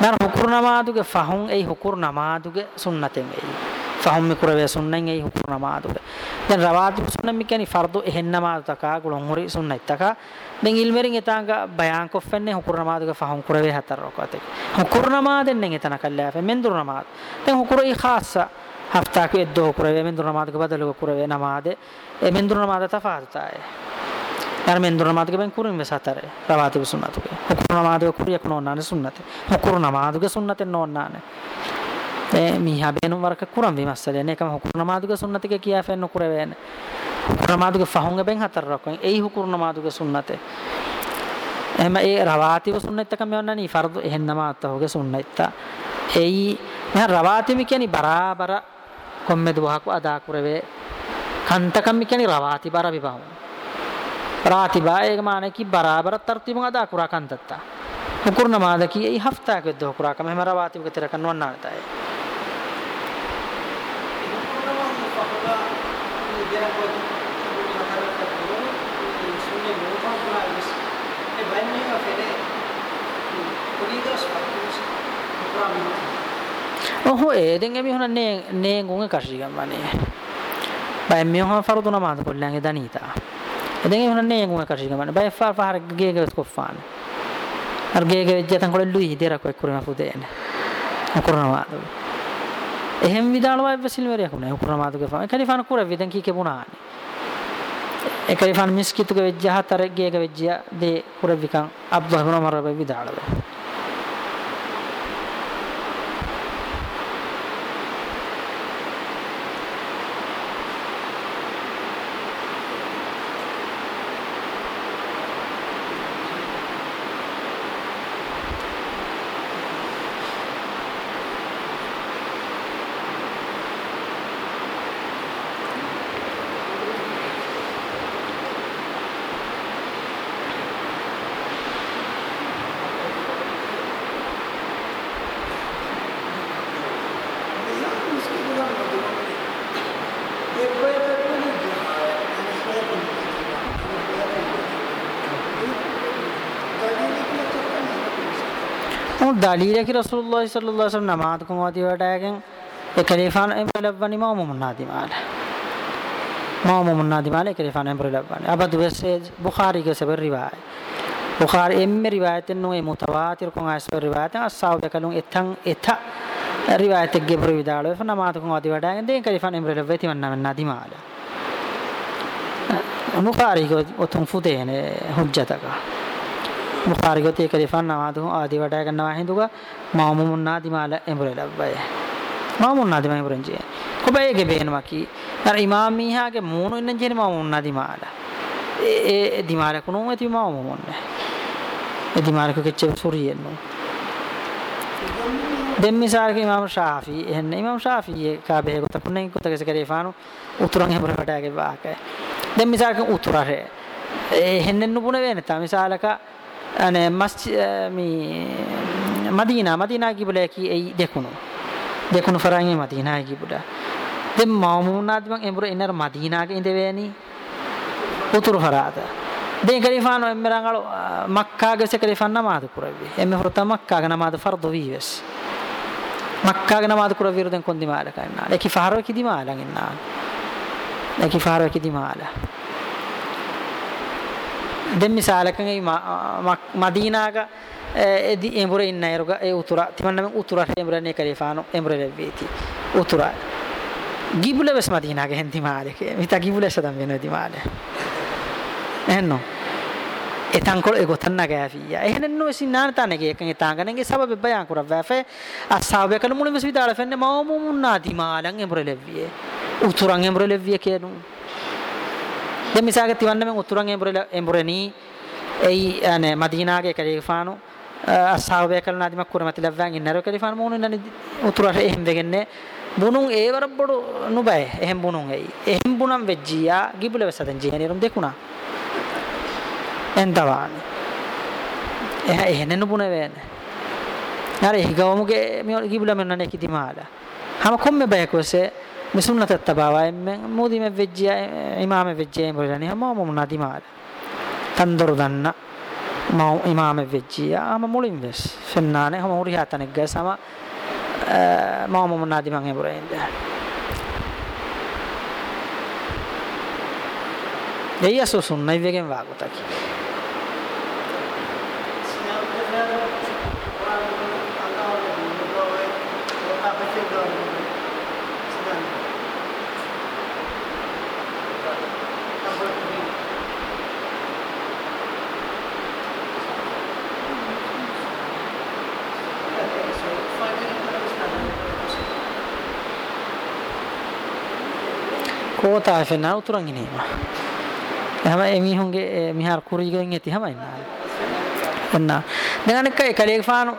නර හුකුර නමාදුගේ ෆහුන් ඒ හුකුර නමාදුගේ සුන්නතෙන් එයි. ෆහම් මිකුරවේ සුන්නන් ඒ හුකුර නමාදුගේ. දැන් රවාතිබ් සුන්න මිකැනි ෆර්දු එහෙන් නමාද තකා ගුලොන් හොරි සුන්න ඉතකා දැන් ඉල්මෙරින් එතාංග බයාන් කොෆෙන්නේ හුකුර නමාදක ෆහම් කුරවේ හතර රකතේ හුකුර නමාදෙන් නෙන් එතන කල්ලා ෆෙ මෙන් දුර නමාද. දැන් හුකුර ඊ ખાસා හෆ්තාක එද්දෝ කුරවේ මෙන් දුර නමාදක බදලව කුරවේ නමාද. එ මෙන් දුර නමාද තෆාතතාය ار من دور نماز کے بن کرن وساتر رواتب سنت کے حکم نماز کو کریک نو نان سنت حکم نماز کے سنت نو نان මීහා බේනුම් වරක කුරම් විමස්සලේ නේකම හුකුර නමාදුගේ සුන්නතික කියා ෆෙන්න කුර වේන හුකුර නමාදුගේ ෆහුන්ගේ බෙන් හතර රකන් එයි හුකුර නමාදුගේ සුන්නතේ. එහෙම ඒ රවාතිව සුන්නත් කම යන්නනි ෆර්ද් එහෙන් නමාත් හොගේ සුන්නත් එයි මහ රවාතිම කියන්නේ බරාබර කොම්මෙද වහක අදා කුරවේ. කන්තකම් කියන්නේ රවාති බර විබහම රාතිබා ඒක මානේ කි බරාබර තර්තිබුන් අදා කුරා කන්තත්තා. හුකුර නමාද කි එයි හෆ්තාක දෙහ කුරා කම එහෙම රවාතිව කතර කන්නවන්නාතයි oho e den emi hona ne ne gunge kashiga mane bay mi hona fardu namaz kollange danita. Den emi hona ne gunge kashiga mane bay far far gege ko fan ar gege jatan ko lui dera ko kurma fudene kurna ma එහෙම විදාලවා ඉවසිල්වරයක් නෑ උපරමාදුගේ ෆාම කලිෆාන කුර විදන් කී කෙබුණානි? ඒ කලිෆාන මිස්කිතුගේ වෙජ්ජහ තරග්ගේක වෙජ්ජිය දේ කුර විකන් අබ්බහුන මරබ විදාලවා උන් දලීල කි රසූලුල්ලාහි සල්ලල්ලාහු අලයිහි වසල්ලම් නමාත් කුම වති වටාගෙන් ඒ කලිෆාන එම්බලවනි මාමු මුන්නාදි මාල මාමු මුන්නාදි මාල කලිෆාන එම්බලවනි අබදු වෙසේ බුඛාරි के सब रिवायत බුඛාරි එම්මෙ රිවායතෙන් නෝ ඒ මුතවාතිර කුන් ආස් රිවායතෙන් අස්සාව දකලුන් එතන් එත රිවායතෙක් ගෙබර විදාලෝ ෆ නමාත් කුම වති වටාගෙන් දෙන් කලිෆාන එම්බලවති වන්නමන්නදි මාල බුඛාරි को උතුම් ෆුදේනේ හුජ්ජතක බුඛාරි මුඛාරිගොතේ කරිෆන් නවාදු ආදි වඩා ගන්නවා. හින්දුක මාමුමුන්නා දිමාල එඹුර ලබ්බය මාමුන්නා දිමා එඹුරන්ජේ කොබයේගේ බේනවා කි. අර ඉමාම් මීහාගේ මූණු ඉන්න ජේන මාමුන්නා දිමාල ඒ දිමාල කුණෝ ඇති මාමුමුන්නේ ඒ දිමාල කෙච්ච සුරියෙන්නෝ දැන් මිසාරක ඉමාම් ශාෆි. එහෙන්න ඉමාම් ශාෆි කා බේ කොට පුනේ කොට කෙස කරේ ෆානු උතුරන් හැබර කටාගේ වාක දැන් මිසාරක උතුරරේ. එහෙන්න නුපුන වෙන තම මිසාලක අනේ මස් මි මදීනා මදීනා කිබලේ කි ඒ දෙකුණු. දෙකුණු ෆරංගේ මදීනා කිබුඩා දැන් මාමුනාදි මං එඹුර ඉන්නර මදීනාගේ ඉඳවේනි? උතුරු හරාද දැන් කලිෆාන එම්මරංගල මක්කාගේ සකලිෆාන නමාද කුරවි. එම්ම හොරත මක්කාගේ නමාද ෆර්දු වීවස්. මක්කාගේ නමාද කුරවි රුදෙන් කොන්දි මාල කන්නා ලකි ෆාරෝ කිදි මාලන් ඉන්නා ලකි ෆාරෝ කිදි මාල දැන් මිසාලකන් මදීනාගේ edi embure inna eruga e utura timanna utura embure ne kalifano embure leviti utura gibule bes madina ge hendi male ke mita gibule sadam veno di male enno etankol ego tanna gafiya ehnen no sinan tanege eken etanganenge sababe bayan kuravva fe asabe kan mulim vidala fenne mawmunna tiwanna men uturan embure embure ni ei ane madina ge kalifano අස්සාවය කළන අදිමක් කුරමති ලැබ්වන් ඉන්නර කලිෆාන මොනුන් නනි උතුරට එහෙම් වෙගන්නේ බුනුන් ඒවර බොඩු නුබයි එහෙම් බුනුන් එයි. එහෙම් බුනම් වෙජ්ජියා ගිබුල වෙසදන් ජීහනිරුම් දෙකුණා. එන්දවාන එහ එහෙන නුබුන වේන. නර හිගවමුගේ මිය ගිබුල මෙන්නන කිතිමාලා හම කොම්මෙ බයකෝසේ මිසුන්නත තබාවයි මොදි මෙ වෙජ්ජියා ඉමාම වෙජ්ජියා මොරණි හම මොමුන නදිමාලා තන්දරු දන්නා ma imame vejjiya ama mulin ves fennane hama huri hatanek ga sama ma mo nadi man ebura inde දෙය සුසුන්නයි වේගෙන් වාගතකි කෝතා ෆෙනා උතුරන් ඉනේම හැම එමිහුන්ගේ මිහාර කුරීගෙන් ඇති හැම ඉන්නා එන්න දැන් අනික කලේ ෆාන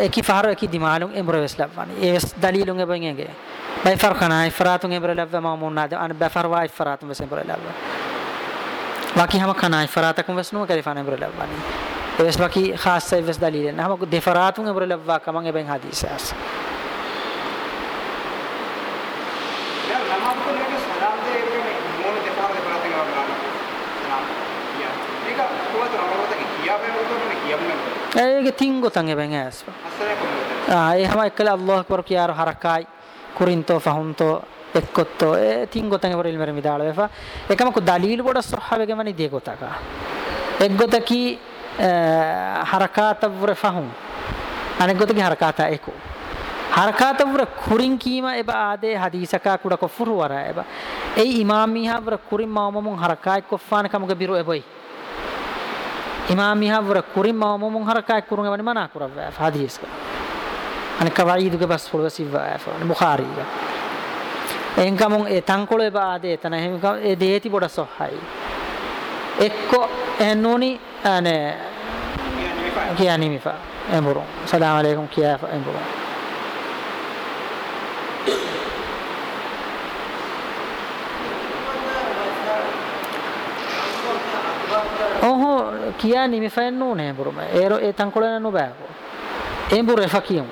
එකි ෆාර එකි දිමාලුන් එම්බර වෙස්ලබ්වානි ඒ දලීලුන් එබංගේ බයි ෆර්කනා ඉෆරාතුන් එම්බර ලබ්ව මා මුන්නාද අන බෆර්වා ඉෆරාතුන් වෙස් එම්බර ලබ්ව වාකි හැම කනා ඉෆරාතකුන් වෙස්නු කලේ ෆාන එම්බර ලබ්වානි එස් වාකි ખાસ වෙස් දලීලෙන්. හැම දෙෆරාතුන් එම්බර ලබ්වා කමන් එබෙන් හදීසස් ඒක තින්ගො තං එබෙන් ඇස් ආ ඒ හැම එකල අල්ලාහ් අක්බර් කියාර හරකයි කුරින්තෝ ෆහුන්තෝ එක්කොත්තෝ ඒ තින්ගො තං එබර ඉල්මර මිදාල වෙෆා එකම ಕು දලීල් බොඩ සහබෙගේ මනි දෙගොතක එක්ගොතකි හරකාතවර ෆහුම් අනෙක්ගොතකි හරකාත එකු හරකාතවර කුරින් කීම එබ ආදේ හදීසකා කුඩ කොෆුරු වර එබ ඒ ඉමාම් මීහවර කුරින් මාමමුන් හරකායි කොෆාන කමුගේ බිරු එබොයි imam mihavra kurim ma mumun haraka kurunga wani mana kurawwa hadis ka ani kawaidu ke bas fulwa sivwa fa bukhari ga. Enkamun e tankolo ba ade tana hem ka e deeti boda sohai. Ekko enuni ane kiyani mifa emburu. Assalamu alaikum kiyafa emburu. Oho kiani mifannune buruma ero e tankolana no bago embure fakium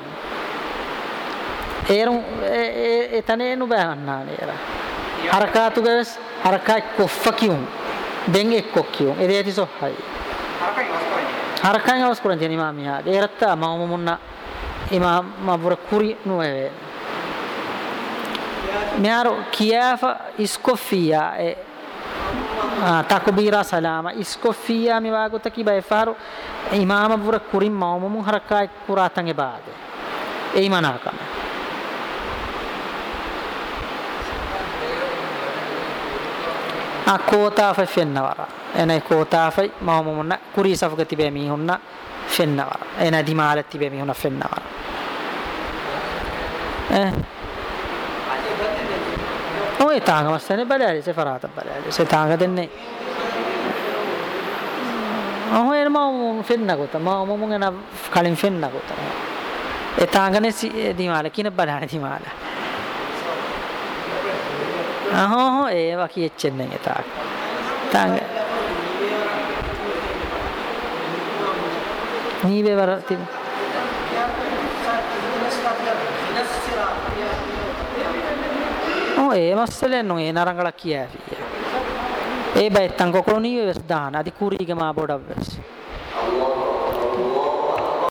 ero e e tane no bahanna era. Harakatu gas harakat ko fakium den ekko kium ede ati so hai harakan awas kuran jeni mami ha eratta mamu munna ima mabura kuri no eve Miaro, chi è iscoffia e takbira salama iskofia mi wago takiba e faru imam mabura kurin maumun haraka kuratan e baade e imanakam a kota fa fennawara ena kota fa maumunna kuri safgati be mi hunna fennawara ena dimalati be mi hunna fennawara eh ඔය තාංග මස්සනේ බලෑලි සෙෆරාත බලෑලි se තාංග දෙන්නේ. ඔහො එන මම ෆෙන්න කොට මම මම එන කලින් ෆෙන්න කොට ඒ තාංගනේ දිමාල කියන බලහන දිමාල. අහෝ ඒවා කියෙච්චෙන්නේ ඒ තාංග. තාංග. නීවේ වර තිබුණා ඒ මස්සලෙන් නො ඒ නරංගලක් කියාවිය ඒ බයිත්තන් කොකොණී වෙස් දාන. අදි කුරීග මා බොඩක් වෙස්